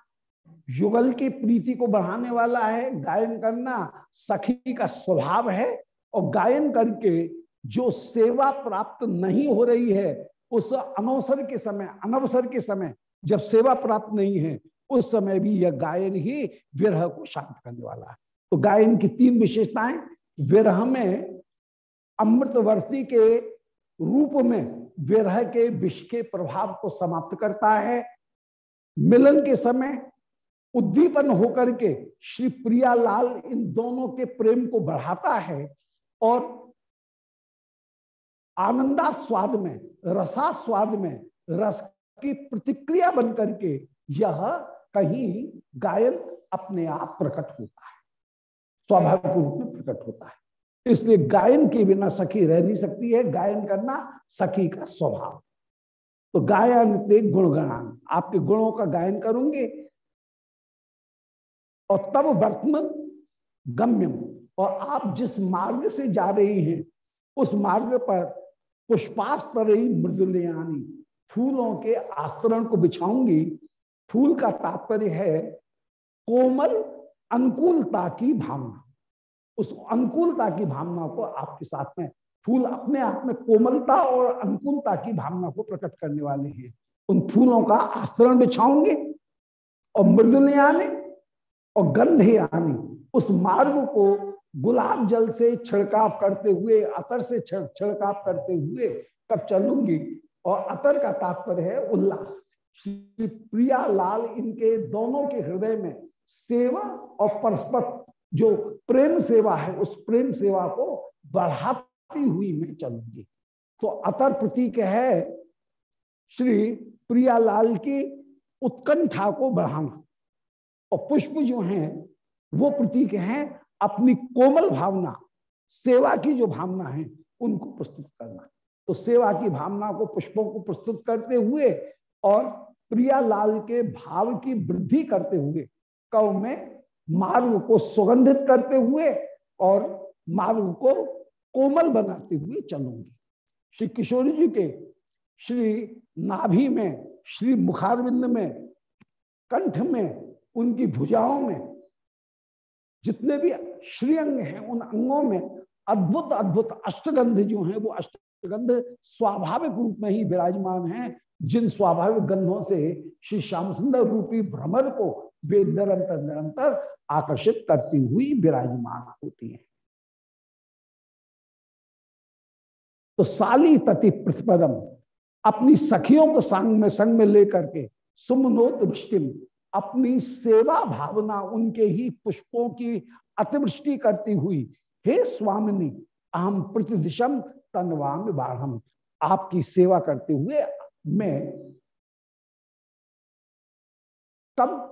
युगल की प्रीति को बढ़ाने वाला है। गायन करना सखी का स्वभाव है। और गायन करके जो सेवा प्राप्त नहीं हो रही है, उस अनवसर के समय, अनवसर के समय जब सेवा प्राप्त नहीं है, उस समय भी यह गायन ही विरह को शांत करने वाला है। तो गायन की तीन विशेषताएँ विरह में अमृतवर्ती के रूप में विरह के विष के प्रभाव को समाप्त करता है। मिलन के समय उद्दीपन होकर के श्री प्रियालाल इन दोनों के प्रेम को बढ़ाता है और आनंदास्वाद में, रसास्वाद में रस की प्रतिक्रिया बन करके यह कहीं गायन अपने आप प्रकट होता है। स्वाभाविक रूप में प्रकट होता है। इसलिए गायन के बिना सखी रह नहीं सकती है। गायन करना सखी का स्वभाव। तो गायन ते गुणगणान। आपके गुणों का गायन करूँगे और तब वर्तमान गम्यम। और आप जिस मार्ग से जा रही हैं, उस मार्ग पर पुष्पास्तरी मृदुलयानी फूलों के आस्तरण को बिछाऊँगी। फूल का तात्पर्य है कोमल अनुकूलता की भावना। उस अनुकूलता की भावना को आपके साथ में फूल अपने आप में कोमलता और अनुकूलता की भावना को प्रकट करने वाले हैं। उन फूलों का आस्तरण बिछाओगे और मृदुल आने और गंधे आने। उस मार्ग को गुलाब जल से छिड़काव करते हुए, अतर से छिड़काव करते हुए कब चलूँगी? और अतर का तात्पर्य है उल्लास। श्री प्रिया लाल इनके दोनों के हृदय में सेवा और परस्पर जो प्रेम सेवा है, उस प्रेम सेवा को बढ़ाती हुई मैं चलूँगी। तो अतर प्रतीक है, श्री प्रियालाल की उत्कंठा को बढ़ाना और पुष्प जो हैं, वो प्रतीक हैं, अपनी कोमल भावना, सेवा की जो भावना है, उनको प्रस्तुत करना। तो सेवा की भावना को, पुष्पों को प्रस्तुत करते हुए और प्रियालाल के भाव की वृद्धि करते हुए कव में मार्ग को सुगंधित करते हुए और मार्ग को कोमल बनाते हुए चलूँगी। श्री किशोरी जी के श्री नाभि में, श्री मुखारविंद में, कंठ में, उनकी भुजाओं में, जितने भी श्रीअंग हैं, उन अंगों में अद्भुत अद्भुत अष्टगंध जो हैं, वो अष्टगंध स्वाभाविक रूप में ही विराजमान हैं, जिन स्वाभाविक गंधों से श्री श्याम सुंदर रूपी भ्रमर को वे निरंतर निरंतर आकर्षित करती हुई विराजमान होती है। तो साली तति प्रतिपदम, अपनी सखियों को संग में संग में लेकर के सुमनोत अपनी सेवा भावना उनके ही पुष्पों की अतिवृष्टि करती हुई, हे स्वामिनी, अहम प्रतिदिशम तनवाम बाढ़ आपकी सेवा करते हुए मैं तब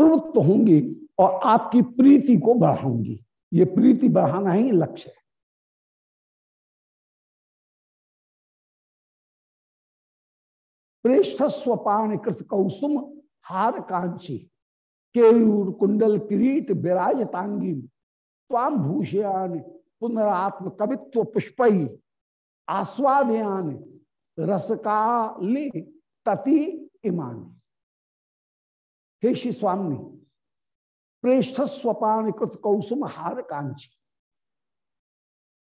प्रवृत्त होंगी और आपकी प्रीति को बढ़ाऊँगी। ये प्रीति बढ़ाना ही लक्ष्य है। प्रेष्ठ स्वपाण कृत कौसुम हार कांची केयूर कुंडल किरीट विराजतांगी ताम भूषयान पुनरात्म कवित्व पुष्प, आस्वादयान रसकाली तति इमान। हे श्री स्वामी, प्रेष्ठ स्वपान कृत कौसुम हार कांची।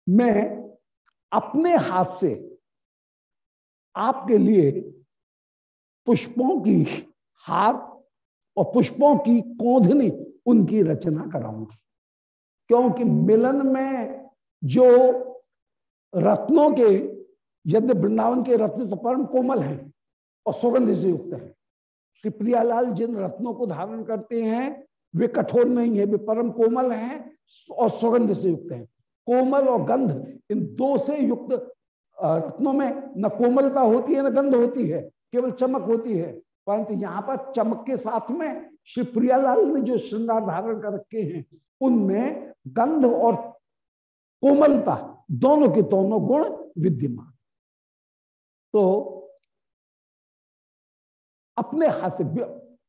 मैं अपने हाथ से आपके लिए पुष्पों की हार और पुष्पों की कोधनी उनकी रचना कराऊँगी। क्योंकि मिलन में जो रत्नों के यद्य वृंदावन के रत्न तो परम कोमल हैं और सुगंध से युक्त हैं। श्री प्रियालाल जिन रत्नों को धारण करते हैं, वे कठोर नहीं है, वे परम कोमल हैं और सुगंध से युक्त हैं। कोमल और गंध इन दो से युक्त रत्नों में न कोमलता होती है, न गंध होती है, केवल चमक होती है। परंतु यहाँ पर चमक के साथ में श्री प्रियालाल ने जो श्रृंगार धारण कर रखे हैं, उनमें गंध और कोमलता दोनों के दोनों गुण विद्यमान। तो अपने हाथ से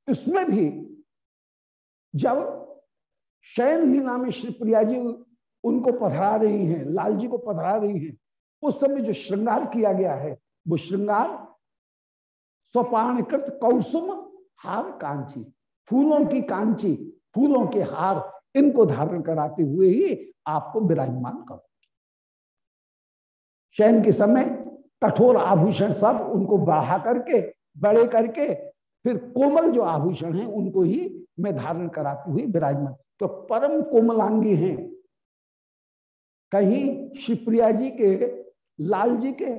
इसमें भी जब शयन लीला में श्री प्रिया जी उनको पधरा रही हैं, लाल जी को पधरा रही हैं, उस समय जो श्रृंगार किया गया है, वो श्रृंगार स्वपाणकृत कौसुम हार कांची, फूलों की कांची, फूलों के हार, इनको धारण कराते हुए ही आपको विराजमान करो। शयन के समय कठोर आभूषण सब उनको बढ़ा करके बड़े करके फिर कोमल जो आभूषण है, उनको ही मैं धारण कराती हुई विराजमान। तो परम कोमलांगी हैं। कहीं शिवप्रिया जी के, लाल जी के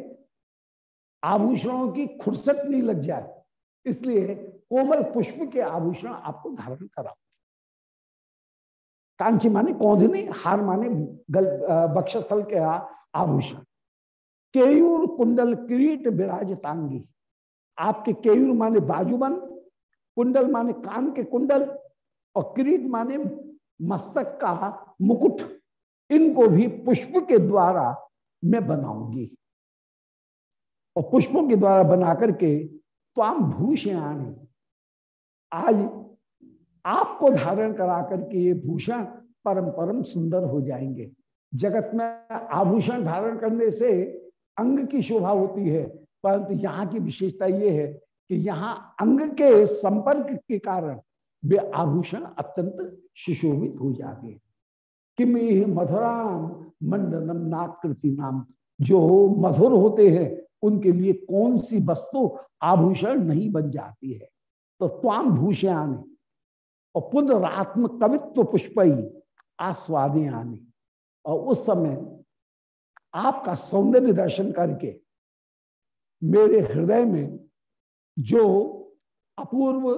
आभूषणों की खुरसट नहीं लग जाए, इसलिए कोमल पुष्प के आभूषण आपको धारण कराओ। कांची माने कौधनी हार माने गल बक्षस्थल के आभूषण। केयूर कुंडल किरीट विराजतांगी। आपके केयूर माने बाजूबंद कुंडल माने कान के कुंडल, और किरीट माने मस्तक का मुकुट। इनको भी पुष्प के द्वारा मैं बनाऊँगी। और पुष्पों के द्वारा बना करके त्वाम भूषण आज आपको धारण करा करके ये भूषण परम परम सुंदर हो जाएँगे। जगत में आभूषण धारण करने से अंग की शोभा होती है परंतु यहाँ की विशेषता ये है कि यहाँ अंग के संपर्क के कारण वे आभूषण अत्यंत सुशोभित हो जाते किम मधुराम मंडनम नाकृति नाम जो मधुर होते हैं, उनके लिए कौन सी वस्तु आभूषण नहीं बन जाती है? तो त्वाम भूषण और पुनरात्म कवित्व पुष्पई आस्वादे आने और उस समय आपका सौंदर्य दर्शन करके मेरे हृदय में जो अपूर्व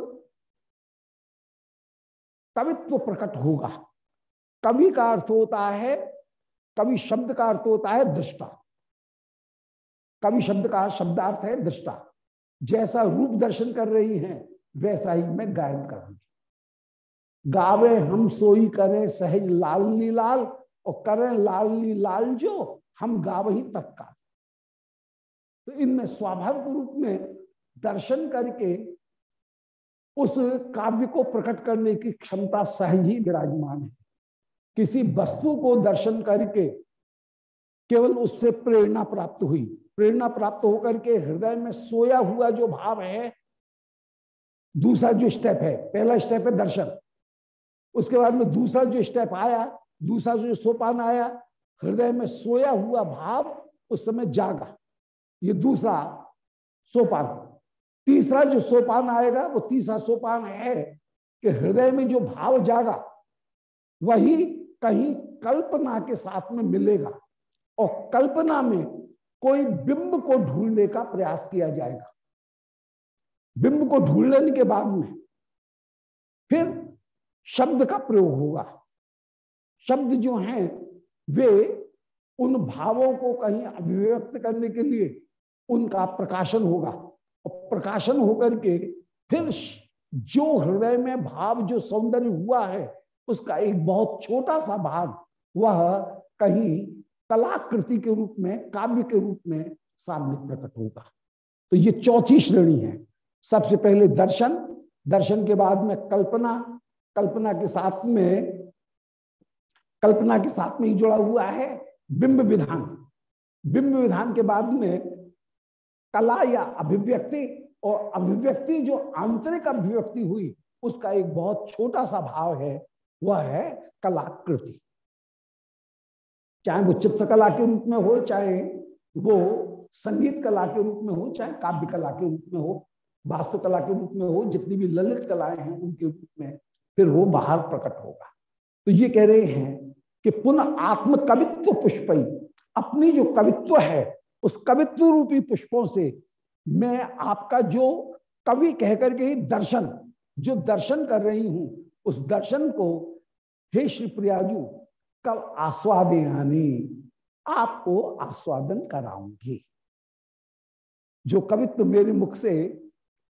कवित्व प्रकट होगा। कवि का अर्थ होता है, कवि शब्द का अर्थ होता है दृष्टा। कवि शब्द का शब्दार्थ है दृष्टा। जैसा रूप दर्शन कर रही हैं, वैसा ही मैं गायन करूँगी। गावे हम सोई करें सहज लालनी लाल, और करें लालनी लाल जो, हम गावे ही तत्काल। तो इनमें स्वाभाविक रूप में दर्शन करके उस काव्य को प्रकट करने की क्षमता सहज ही विराजमान है। किसी वस्तु को दर्शन करके केवल उससे प्रेरणा प्राप्त हुई। प्रेरणा प्राप्त होकर के हृदय में सोया हुआ जो भाव है, दूसरा जो स्टेप है, पहला स्टेप है दर्शन। उसके बाद में दूसरा जो स्टेप आया, दूसरा जो सोपान आया, हृदय में सोया हुआ भाव उस समय जागा। ये दूसरा सोपान तीसरा जो सोपान आएगा, वो तीसरा सोपान है कि हृदय में जो भाव जागा, वही कहीं कल्पना के साथ में मिलेगा और कल्पना में कोई बिंब को ढूँढने का प्रयास किया जाएगा। बिंब को ढूंढ लेने के बाद में फिर शब्द का प्रयोग होगा। शब्द जो हैं, वे उन भावों को कहीं अभिव्यक्त करने के लिए उनका प्रकाशन होगा। और प्रकाशन होकर के फिर जो हृदय में भाव, जो सौंदर्य हुआ है, उसका एक बहुत छोटा सा भाग, वह कहीं कलाकृति के रूप में, काव्य के रूप में सामने प्रकट होगा। तो ये चौथी श्रेणी है। सबसे पहले दर्शन। दर्शन के बाद में कल्पना। कल्पना के साथ में, कल्पना के साथ में ही जुड़ा हुआ है बिंब विधान। बिंब विधान के बाद में कला या अभिव्यक्ति और अभिव्यक्ति जो आंतरिक अभिव्यक्ति हुई, उसका एक बहुत छोटा सा भाव है, वह है कलाकृति। चाहे वो चित्रकला के रूप में हो, चाहे वो संगीत कला के रूप में हो, चाहे काव्य कला के रूप में हो वास्तुकला के रूप में हो, जितनी भी ललित कलाएँ हैं, उनके रूप में फिर वो बाहर प्रकट होगा। तो ये कह रहे हैं कि पुनः आत्म कवित्व पुष्प अपनी जो कवित्व है उस कवित्व रूपी पुष्पों से मैं आपका जो कवि कहकर के दर्शन, जो दर्शन कर रही हूँ, उस दर्शन को, हे श्री प्रियाजू आस्वादे आनी, आपको आस्वादन कराऊँगी। जो कवित्व मेरे मुख से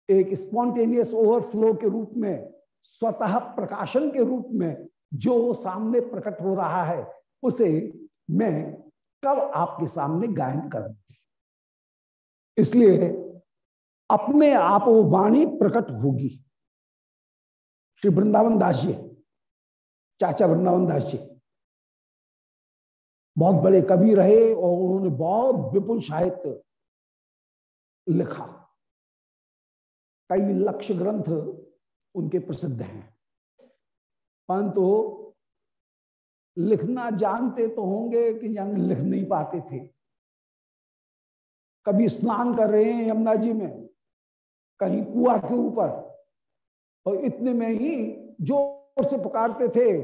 एक स्पॉन्टेनियस ओवरफ्लो के रूप में, स्वतः प्रकाशन के रूप में, जो सामने प्रकट हो रहा है, उसे मैं कब आपके सामने गायन करूँगी इसलिए अपने आप वो वाणी प्रकट होगी। श्री वृंदावन दास जी, चाचा वृंदावन दास जी, बहुत बड़े कवि रहे और उन्होंने बहुत विपुल साहित्य लिखा। कई लक्ष्य ग्रंथ उनके प्रसिद्ध हैं। परंतु लिखना जानते तो होंगे कि जान लिख नहीं पाते थे। कभी स्नान कर रहे हैं यमुना जी में, कहीं कुआ के ऊपर, और इतने में ही ज़ोर से पुकारते थे,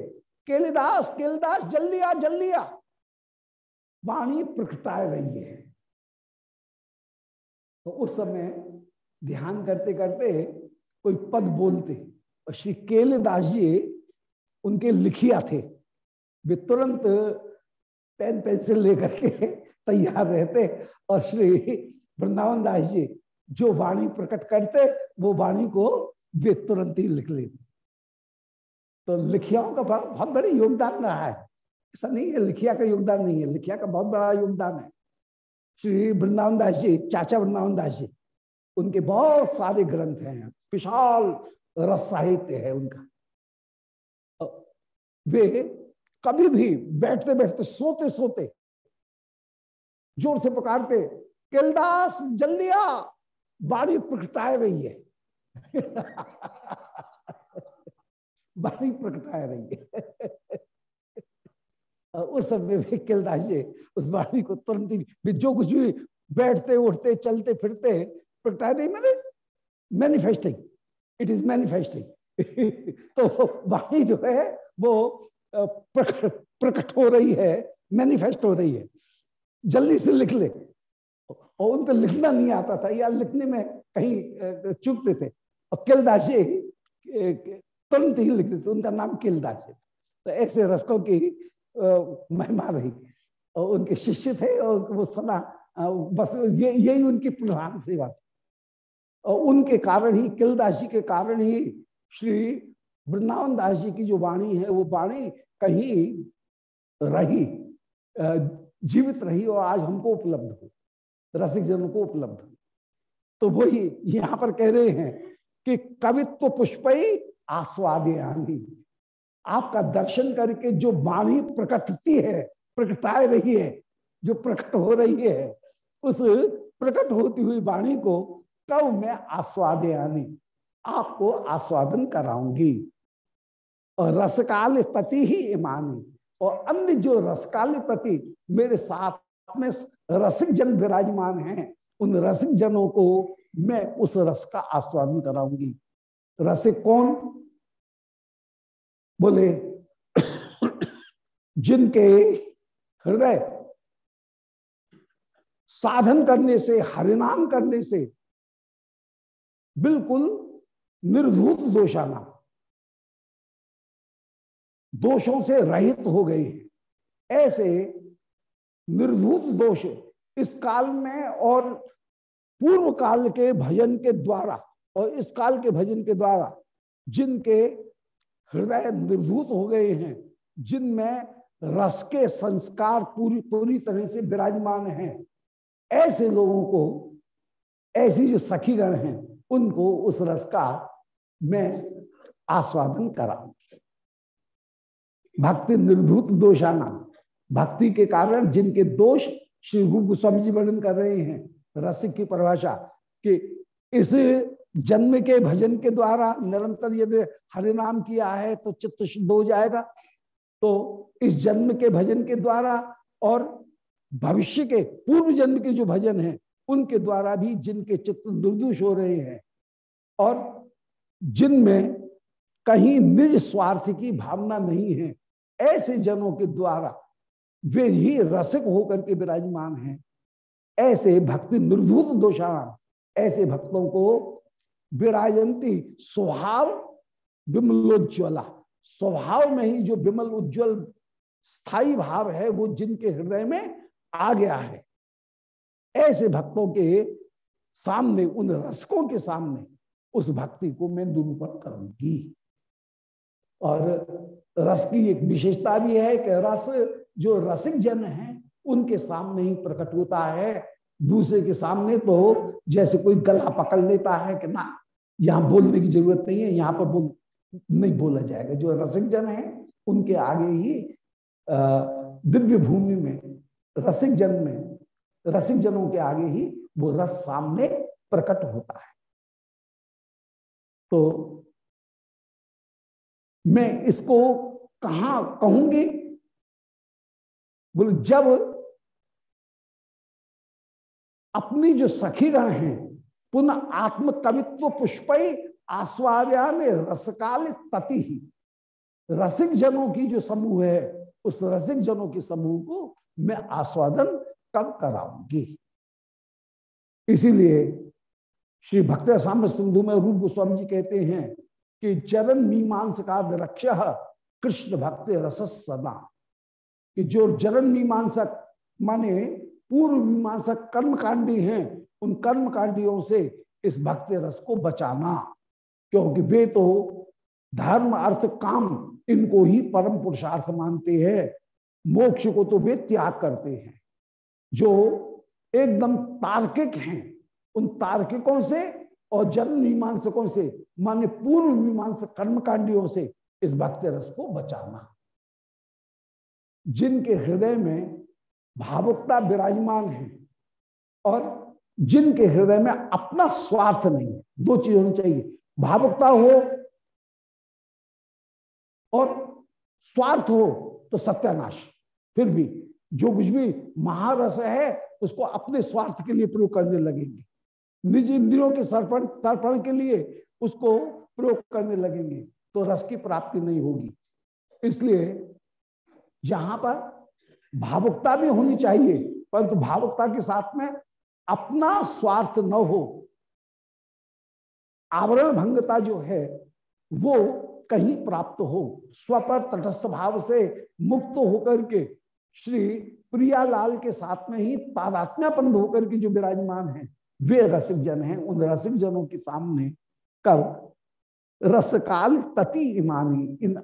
केलिदास केलिदास जल्दी आ जल्दी आ वाणी प्रकटाए रही है। तो उस समय ध्यान करते करते कोई पद बोलते, और श्री केलदास जी उनके लिखिया थे। वे तुरंत पेन पेंसिल लेकर के तैयार रहते और श्री वृंदावन दास जी जो वाणी प्रकट करते, वो वाणी को वे तुरंत ही लिख लेते। तो लिखियाओं का बहुत बड़े योगदान रहा है। ऐसा नहीं है, लिखिया का योगदान नहीं है, लिखिया का बहुत बड़ा योगदान है। श्री वृंदावन दास जी, चाचा वृंदावन दास जी, उनके बहुत सारे ग्रंथ हैं, विशाल रस साहित्य है उनका। वे कभी भी बैठते बैठते सोते सोते ज़ोर से पुकारते, किलदास, जल्दी आ, बाड़ी प्रकटाए रही है। बाड़ी प्रकटाए रही है। उस समय भी किलदास जी उस बाड़ी को तुरंत ही जो कुछ भी बैठते, उठते, चलते, फिरते प्रकटाए रही, मैंने मैनिफेस्टिंग इट इज़ मैनिफेस्टिंग तो वाणी जो है, वो प्रकट हो रही है मैनिफेस्ट हो रही है। जल्दी से लिख ले। और उनको लिखना नहीं आता था, या लिखने में कहीं चुपते थे। और किलदाशी तुरंत ही लिख देते उनका नाम किलदाशी तो ऐसे रसकों की महिमा रही। और उनके शिष्य थे और वो सदा बस ये, यही उनकी प्रधान सेवा थी। और उनके कारण ही किलदासी के कारण ही श्री वृंदावन दास जी की जो वाणी है, वो वाणी कहीं रही जीवित रही और आज हमको उपलब्ध हो रसिक जनों को उपलब्ध हो तो वही यहाँ पर कह रहे हैं कि कवित्व पुष्प ही आस्वादयानी आपका दर्शन करके जो वाणी प्रकटती है, प्रकटाए रही है, जो प्रकट हो रही है, उस प्रकट होती हुई वाणी को कब मैं आस्वादयानी आपको आस्वादन कराऊँगी। और रसकाल तति ही ईमानी और अन्य जो रसकाल तति मेरे साथ में रसिक जन विराजमान हैं, उन रसिक जनों को मैं उस रस का आस्वादन कराऊँगी। रसिक कौन? बोले, जिनके हृदय साधन करने से, हरिनाम करने से बिल्कुल निर्धूत दोषाना दोषों से रहित हो गए हैं। ऐसे निर्धूत दोष इस काल में और पूर्व काल के भजन के द्वारा और इस काल के भजन के द्वारा जिनके हृदय निर्धूत हो गए हैं, जिनमें रस के संस्कार पूरी पूरी तरह से विराजमान हैं, ऐसे लोगों को, ऐसी जो सखीगण हैं, उनको उस रस का मैं आस्वादन कराऊं भक्ति निर्धूत दोषाना। भक्ति के कारण जिनके दोष श्री रूप गोस्वामी जी वर्णन कर रहे हैं रसिक की परिभाषा कि इस जन्म के भजन के द्वारा निरंतर यदि हरिनाम किया है तो चित्त शुद्ध हो जाएगा। तो इस जन्म के भजन के द्वारा और भविष्य के पूर्व जन्म के जो भजन हैं, उनके द्वारा भी जिनके चित्त दुर्दुष हो रहे हैं और जिनमें कहीं निज स्वार्थ की भावना नहीं है ऐसे जनों के द्वारा वे ही रसिक होकर के विराजमान हैं। ऐसे भक्ति निर्धूत दोषान, ऐसे भक्तों को विराजंती स्वभाव विमलोज्वला स्वभाव में ही जो विमल उज्जवल स्थायी भाव है वो जिनके हृदय में आ गया है। ऐसे भक्तों के सामने, उन रसकों के सामने उस भक्ति को मैं निरूपण करूँगी। और रस की एक विशेषता भी है कि रस, जो रसिक जन है, उनके सामने ही प्रकट होता है। दूसरे के सामने तो जैसे कोई गला पकड़ लेता है कि ना, यहाँ बोलने की ज़रूरत नहीं है, यहाँ पर बोल, नहीं बोला जाएगा। जो रसिक जन है, उनके आगे ही दिव्य भूमि में, रसिक जन में, रसिक जनों के आगे ही वो रस सामने प्रकट होता है। तो मैं इसको कहा कहूँगी? बोले, जब अपनी जो सखीगण हैं, पुनः आत्म कवित्व पुष्प आस्वाद्या में रसकाल तति। ही रसिक जनों की जो समूह है, उस रसिक जनों के समूह को मैं आस्वादन कब कराऊँगी? इसीलिए श्री भक्त साम्य सिंधु में रूप गोस्वामी जी कहते हैं कि चरण मीमांस का रक्ष कृष्ण भक्त रस सदा। कि जो जरन मीमांसक, माने पूर्व मीमांसक कर्मकांडी हैं, उन कर्मकांडियों से इस भक्ति रस को बचाना। क्योंकि वे तो धर्म, अर्थ, काम, इनको ही परम पुरुषार्थ मानते हैं। मोक्ष को तो वे त्याग करते हैं। जो एकदम तार्किक हैं, उन तार्किकों से और जन्म मीमांसकों से मान्य पूर्व मीमांसक कर्मकांडियों से इस भक्ति रस को बचाना। जिनके हृदय में भावुकता विराजमान है और जिनके हृदय में अपना स्वार्थ नहीं है, दो चीज़ होनी चाहिए। भावुकता हो और स्वार्थ हो तो सत्यानाश। फिर भी जो कुछ भी महारस है, उसको अपने स्वार्थ के लिए प्रयोग करने लगेंगे। निज इंद्रियों के सर्पण, तर्पण के लिए उसको प्रयोग करने लगेंगे तो रस की प्राप्ति नहीं होगी। इसलिए जहाँ पर भावुकता भी होनी चाहिए, परंतु तो भावुकता के साथ में अपना स्वार्थ न हो, आवरण भंगता जो है, वो कहीं प्राप्त हो। स्व पर तटस्थ भाव से मुक्त होकर के, श्री प्रियालाल के साथ में ही तादात्म्यपन होकर के जो विराजमान है वे रसिक जन है, उन रसिक जनों के सामने कब रसकाल तति इमानी, इन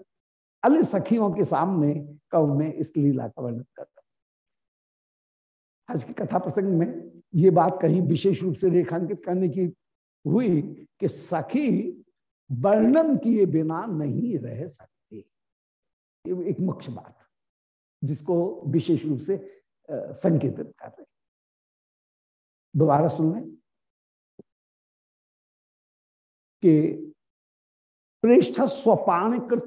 अल सखियों के सामने कब मैं इस लीला का वर्णन कर आज की कथा प्रसंग में ये बात कहीं विशेष रूप से रेखांकित करने की हुई कि सखी वर्णन किए बिना नहीं रह सकते। एक मुख्य बात जिसको विशेष रूप से संकेतित कर रहे दोबारा सुन लें कि प्रेष्ठ स्वपाणकृत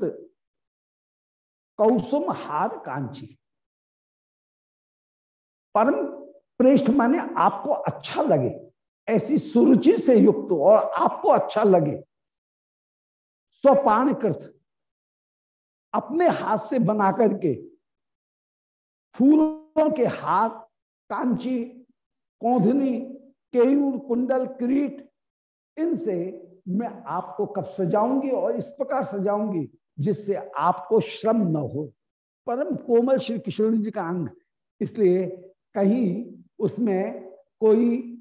कौसुम हार कांची। परम प्रेष्ठ माने आपको अच्छा लगे, ऐसी सुरुचि से युक्त और आपको अच्छा लगे। स्वपाणकृत अपने हाथ से बना करके फूलों के हाथ कांची कौधनी, केयूर, कुंडल, क्रीट, इनसे मैं आपको कब सजाऊँगी और इस प्रकार सजाऊँगी जिससे आपको श्रम न हो। परम कोमल श्री किशोर जी का अंग इसलिए कहीं उसमें कोई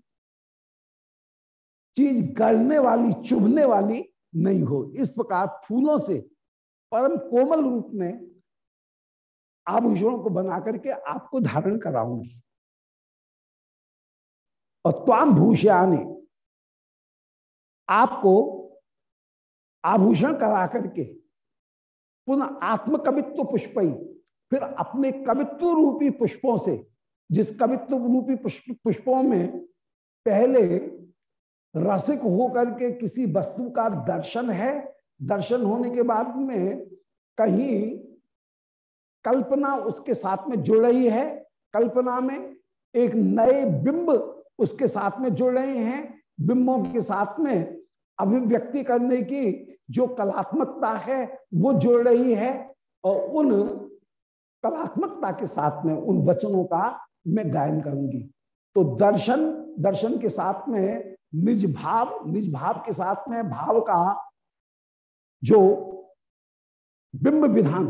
चीज़ गलने वाली, चुभने वाली नहीं हो। इस प्रकार फूलों से परम कोमल रूप में आभूषणों को बना करके आपको धारण कराऊँगी। और त्वाम भूषाने आपको आभूषण करा करके पुनः आत्म कवित्व पुष्पई, फिर अपने कवित्व रूपी पुष्पों से, जिस कवित्व रूपी पुष्पों में पहले रसिक होकर के किसी वस्तु का दर्शन है, दर्शन होने के बाद में कहीं कल्पना उसके साथ में जुड़ रही है, कल्पना में एक नए बिंब उसके साथ में जुड़ रहे हैं, बिंबों के साथ में अभिव्यक्ति करने की जो कलात्मकता है, वो जुड़ रही है और उन कलात्मकता के साथ में, उन वचनों का मैं गायन करूँगी। तो दर्शन दर्शन के साथ में, निज भाव निज भाव के साथ में, भाव का जो बिंब विधान,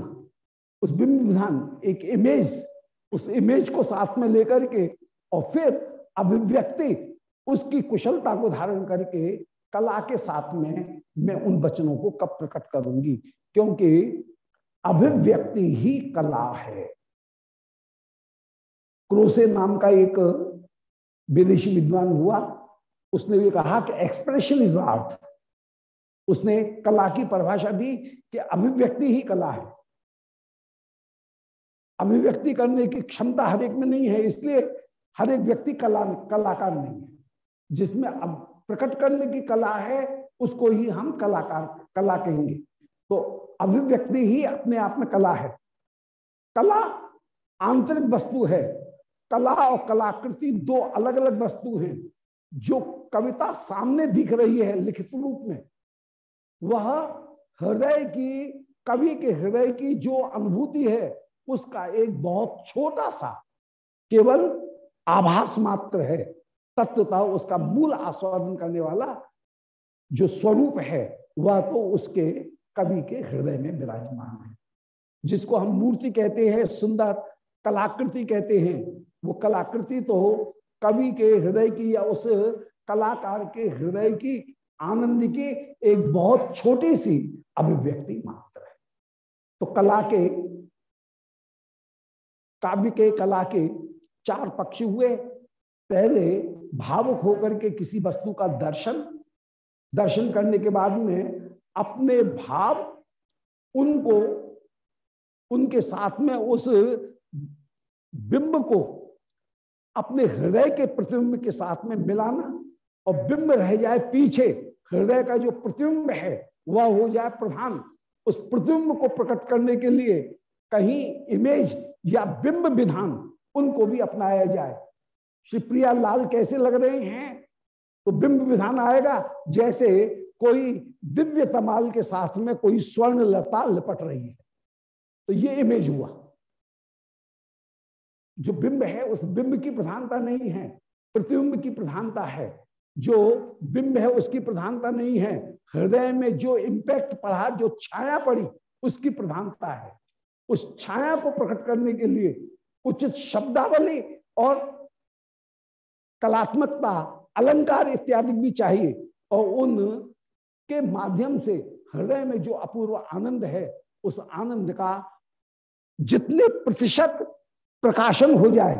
उस बिंब विधान, एक इमेज उस इमेज को साथ में लेकर के और फिर अभिव्यक्ति, उसकी कुशलता को धारण करके कला के साथ में मैं उन वचनों को कब प्रकट करूँगी? क्योंकि अभिव्यक्ति ही कला है। क्रोसे नाम का एक विदेशी विद्वान हुआ, उसने भी कहा कि एक्सप्रेशन इज़ आर्ट उसने कला की परिभाषा दी कि अभिव्यक्ति ही कला है। अभिव्यक्ति करने की क्षमता हर एक में नहीं है, इसलिए हर एक व्यक्ति कला, कलाकार नहीं है। जिसमें अब प्रकट करने की कला है, उसको ही हम कलाकार, कला कहेंगे। तो अभिव्यक्ति ही अपने आप में कला है। कला आंतरिक वस्तु है। कला और कलाकृति दो अलग अलग वस्तु हैं। जो कविता सामने दिख रही है लिखित रूप में, वह हृदय की, कवि के हृदय की जो अनुभूति है, उसका एक बहुत छोटा सा, केवल आभास मात्र है, तत्वता उसका मूल आस्वादन करने वाला जो स्वरूप है, वह तो उसके कवि के हृदय में विराजमान है। जिसको हम मूर्ति कहते हैं, सुंदर कलाकृति कहते हैं, वो कलाकृति तो कवि के हृदय की या उस कलाकार के हृदय की आनंद की एक बहुत छोटी सी अभिव्यक्ति मात्र है। तो कला के, काव्य के, कला के चार पक्ष हुए। पहले भावुक होकर के किसी वस्तु का दर्शन दर्शन करने के बाद में अपने भाव उनको, उनके साथ में उस बिंब को अपने हृदय के प्रतिबिंब के साथ में मिलाना और बिंब रह जाए पीछे। हृदय का जो प्रतिबिंब है, वह हो जाए प्रधान। उस प्रतिबिंब को प्रकट करने के लिए कहीं इमेज या बिंब विधान उनको भी अपनाया जाए। श्री प्रिया लाल कैसे लग रहे हैं? तो बिंब विधान आएगा, जैसे कोई दिव्य तमाल के साथ में कोई स्वर्ण लता लिपट रही है। तो ये इमेज हुआ। जो बिंब है, उस बिंब की प्रधानता नहीं है, प्रतिबिंब की प्रधानता है। जो बिंब है, उसकी प्रधानता नहीं है। हृदय में जो इम्पैक्ट पड़ा, जो छाया पड़ी, उसकी प्रधानता है। उस छाया को प्रकट करने के लिए उचित शब्दावली और कलात्मकता, अलंकार इत्यादि भी चाहिए। और उन के माध्यम से हृदय में जो अपूर्व आनंद है, उस आनंद का जितने प्रतिशत प्रकाशन हो जाए,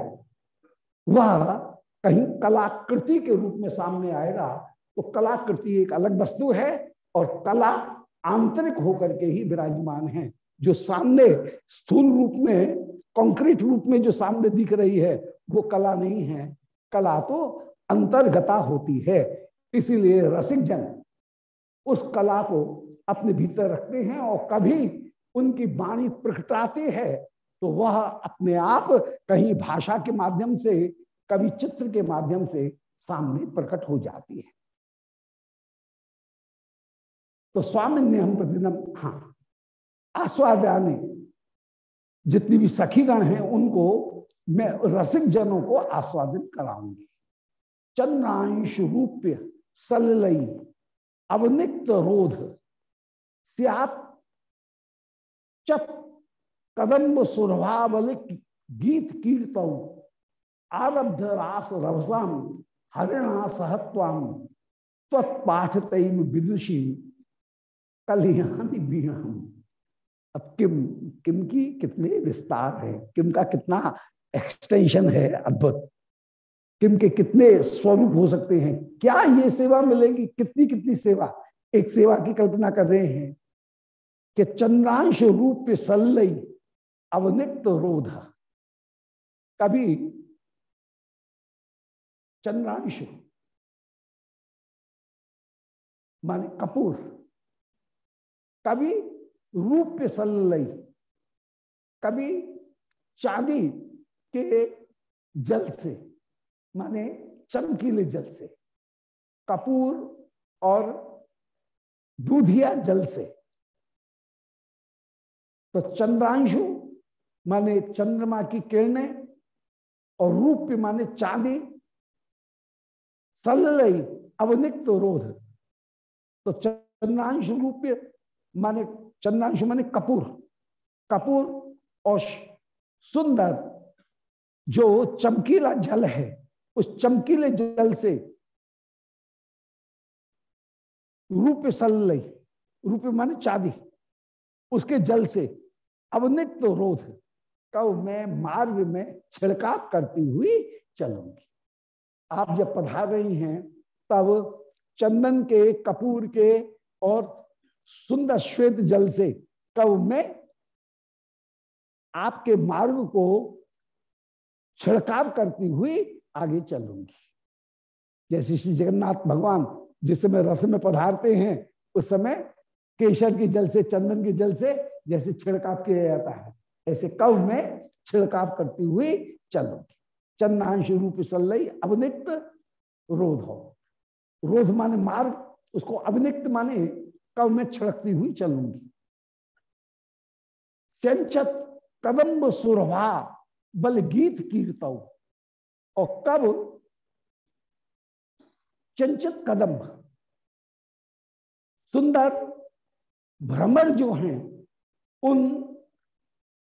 वह कहीं कलाकृति के रूप में सामने आएगा तो कलाकृति एक अलग वस्तु है और कला आंतरिक होकर के ही विराजमान है, जो सामने स्थूल रूप में कंक्रीट रूप में जो सामने दिख रही है, वो कला नहीं है। कला तो अंतर्गता होती है, इसीलिए रसिक जन उस कला को अपने भीतर रखते हैं और कभी उनकी वाणी प्रकटाते हैं तो वह अपने आप कहीं भाषा के माध्यम से, कभी चित्र के माध्यम से सामने प्रकट हो जाती है। तो स्वामी ने हम प्रतिदिन हाँ आस्वाद्याने जितनी भी सखीगण हैं, उनको मैं रसिक जनों को आस्वादित कराऊँगी। चंद्रांश रूप्य सलई अवनिक्त रोध, सियात चत कदम्ब सुरभावलिक गीत कीर्त, आरब्ध रास रभसाम हरिणा सहत्वाम तत्पाठ तैम विदुषी, कल्याणी अब किम किम की कितने विस्तार है? किम का कितना एक्सटेंशन है अद्भुत? किम के कितने स्वरूप हो सकते हैं? क्या ये सेवा मिलेगी? कितनी कितनी सेवा? एक सेवा की कल्पना कर रहे हैं कि चंद्रांश रूप सल्लई अवनिक्त रोध। कभी चंद्रांश माने कपूर, कभी रूप सल्लई कभी चांदी के जल से, माने चमकीले जल से, कपूर और दूधिया जल से तो चंद्रांशु माने चंद्रमा की किरणें और रूप माने चांदी सलई अवनिक्त रोध। तो चंद्रांश रूप माने, चंद्रांशु माने कपूर कपूर और सुंदर जो चमकीला जल है, उस चमकीले जल से रूप सल्लई, रूप माने चांदी, उसके जल से अवनित रोध कब मैं मार्ग में छिड़काव करती हुई चलूँगी। आप जब पढ़ा रही हैं, तब चंदन के, कपूर के और सुंदर श्वेत जल से कब मैं आपके मार्ग को छिड़काव करती हुई आगे चलूँगी। जैसे श्री जगन्नाथ भगवान जिस समय रथ में पधारते हैं, उस समय केशर के जल से, चंदन के जल से जैसे छिड़काव किया जाता है, ऐसे कव में छिड़काव करती हुई चलूँगी। चंदांश रूप सल्लई अवनिक्त रोध हो। रोध माने मार्ग, उसको अवनिक्त माने कव में छिड़कती हुई चलूँगी। कदम्ब सुरभा बल गीत कीर्त। और कब? चंचित कदम। सुंदर भ्रमर जो हैं, उन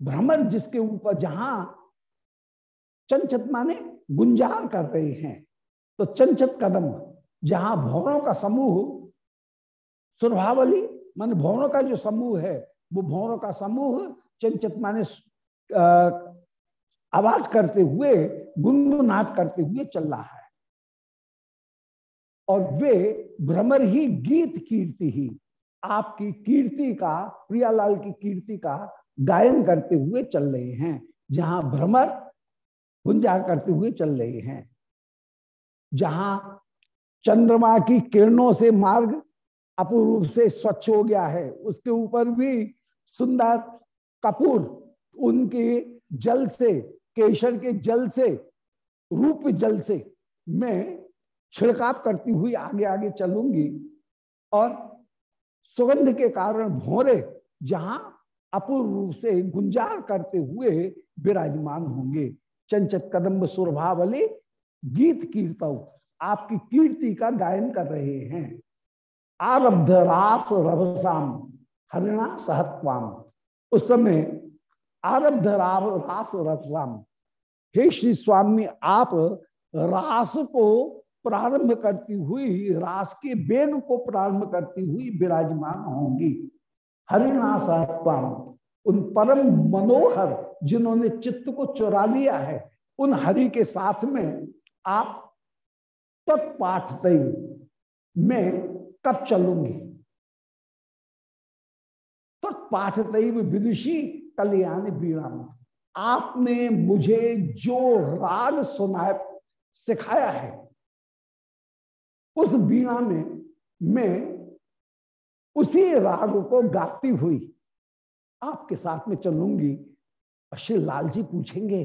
भ्रमर जिसके ऊपर जहाँ चंचत माने गुंजार कर रहे हैं तो चंचत कदम, जहाँ भवनों का समूह, सुरभावली, माने भवनों का जो समूह है, वो भवनों का समूह चंचत माने आवाज़ करते हुए गुनगुनाट करते हुए चल रहा है। और वे भ्रमर ही गीत कीर्ति ही, आपकी कीर्ति का, प्रियालाल की कीर्ति का गायन करते हुए चल रहे हैं, जहाँ भ्रमर गुंजार करते हुए चल रहे हैं, जहाँ चंद्रमा की किरणों से मार्ग अपूर्व से स्वच्छ हो गया है, उसके ऊपर भी सुंदर कपूर उनके जल से, केशर के जल से, रूप जल से मैं छिड़काव करती हुई आगे आगे चलूँगी और सुगंध के कारण भोरे जहाँ अपूर्व रूप से गुंजार करते हुए विराजमान होंगे। चंचत कदम्ब सुरभावली गीत कीर्तव आपकी कीर्ति का गायन कर रहे हैं। आरब्ध रास रभसाम, हरिणा सहत्वाम। उस समय आरब्ध रास रभसाम हे श्री स्वामी, आप रास को प्रारंभ करती हुई, रास के वेग को प्रारंभ करती हुई विराजमान होंगी। हरिणा सहत्वाम उन परम मनोहर जिन्होंने चित्त को चुरा लिया है, उन हरि के साथ में आप तत्पाठ मैं कब चलूँगी? तत्पाठ विदुषी कल्याण बीणा आपने मुझे जो राग सुना सिखाया है, उस बीणा में मैं उसी राग को गाती हुई आपके साथ में चलूँगी। श्री लाल जी पूछेंगे,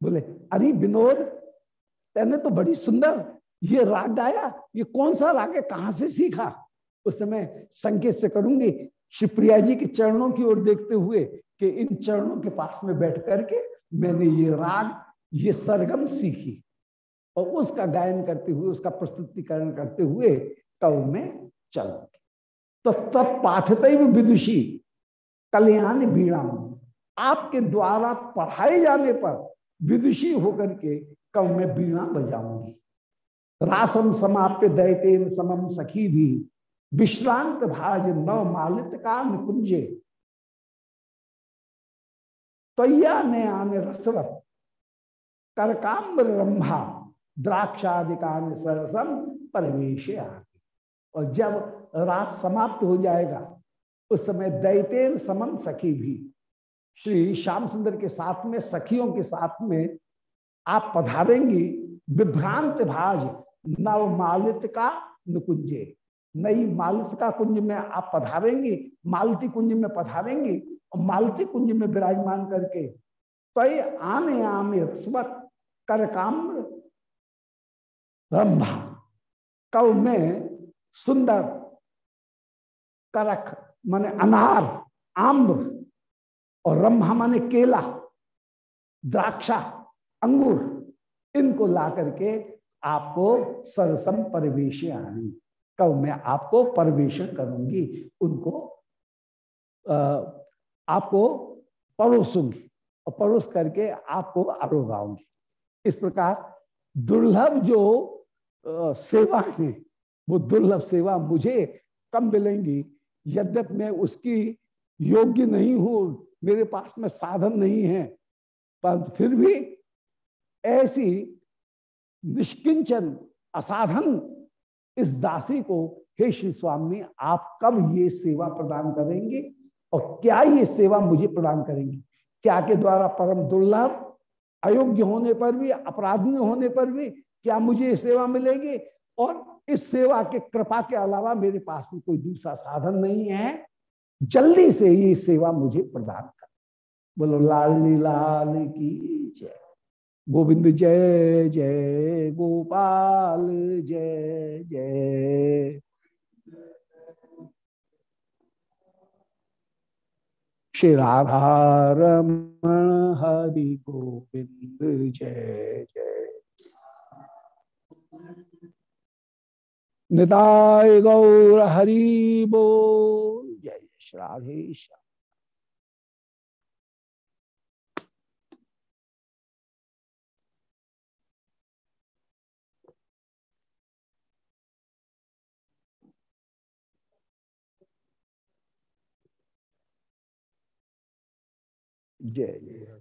बोले, अरे विनोद, तेने तो बड़ी सुंदर ये राग गाया, ये कौन सा राग है, कहाँ से सीखा? उस समय संकेत से करूँगी शिवप्रिया जी के चरणों की ओर देखते हुए कि इन चरणों के पास में बैठ करके मैंने ये राग, ये सरगम सीखी। और उसका गायन करते हुए, उसका प्रस्तुतिकरण करते हुए कव में चलूँगी तो तत्पाठत विदुषी, कल्याण बीणा आपके द्वारा पढ़ाए जाने पर विदुषी होकर के कव में बीणा बजाऊँगी। रासम समाप्य दैतेन समम सखी भी विश्रांत भाज नव मालित का निकुंजे। तैया ने आने रसवत करकाम्र रंभा द्राक्षादिकान सरसम परवेश और जब रास समाप्त हो जाएगा, उस समय दैतेन समम सखी भी। श्री श्याम सुंदर के साथ में, सखियों के साथ में आप पधारेंगी, विभ्रांत भाज नव मालित का नुकुंजे। नई मालती का कुंज में आप पधारेंगी, मालती कुंज में पधारेंगी और मालती कुंज में विराजमान करके तय आने आमे रसवत कर काम रंभा कव में सुंदर, करक माने अनार, आम्र और रंभा माने केला, द्राक्षा, अंगूर, इनको ला करके आपको सरसम परिवेश आनी। कब मैं आपको परवेशन करूँगी, उनको आपको परोसूँगी और परोस करके आपको आरोगाऊँगी। इस प्रकार दुर्लभ जो सेवा है, वो दुर्लभ सेवा मुझे कम मिलेंगी। यद्यप मैं उसकी योग्य नहीं हूँ, मेरे पास में साधन नहीं है पर फिर भी ऐसी निष्किंचन, असाधन इस दासी को, हे श्री स्वामी, आप कब ये सेवा प्रदान करेंगे और क्या ये सेवा मुझे प्रदान करेंगे? क्या के द्वारा परम दुर्लभ, अयोग्य होने पर भी, अपराधी होने पर भी क्या मुझे ये सेवा मिलेगी? और इस सेवा के कृपा के अलावा मेरे पास में कोई दूसरा साधन नहीं है। जल्दी से ये सेवा मुझे प्रदान कर। बोलो लाल लाल की जय। गोविंद जय जय गोपाल, जय जय। श्री राधा रमण हरि गोविंद जय जय। निताय गौर हरि बोल। जय श्राधेश्वर जय जय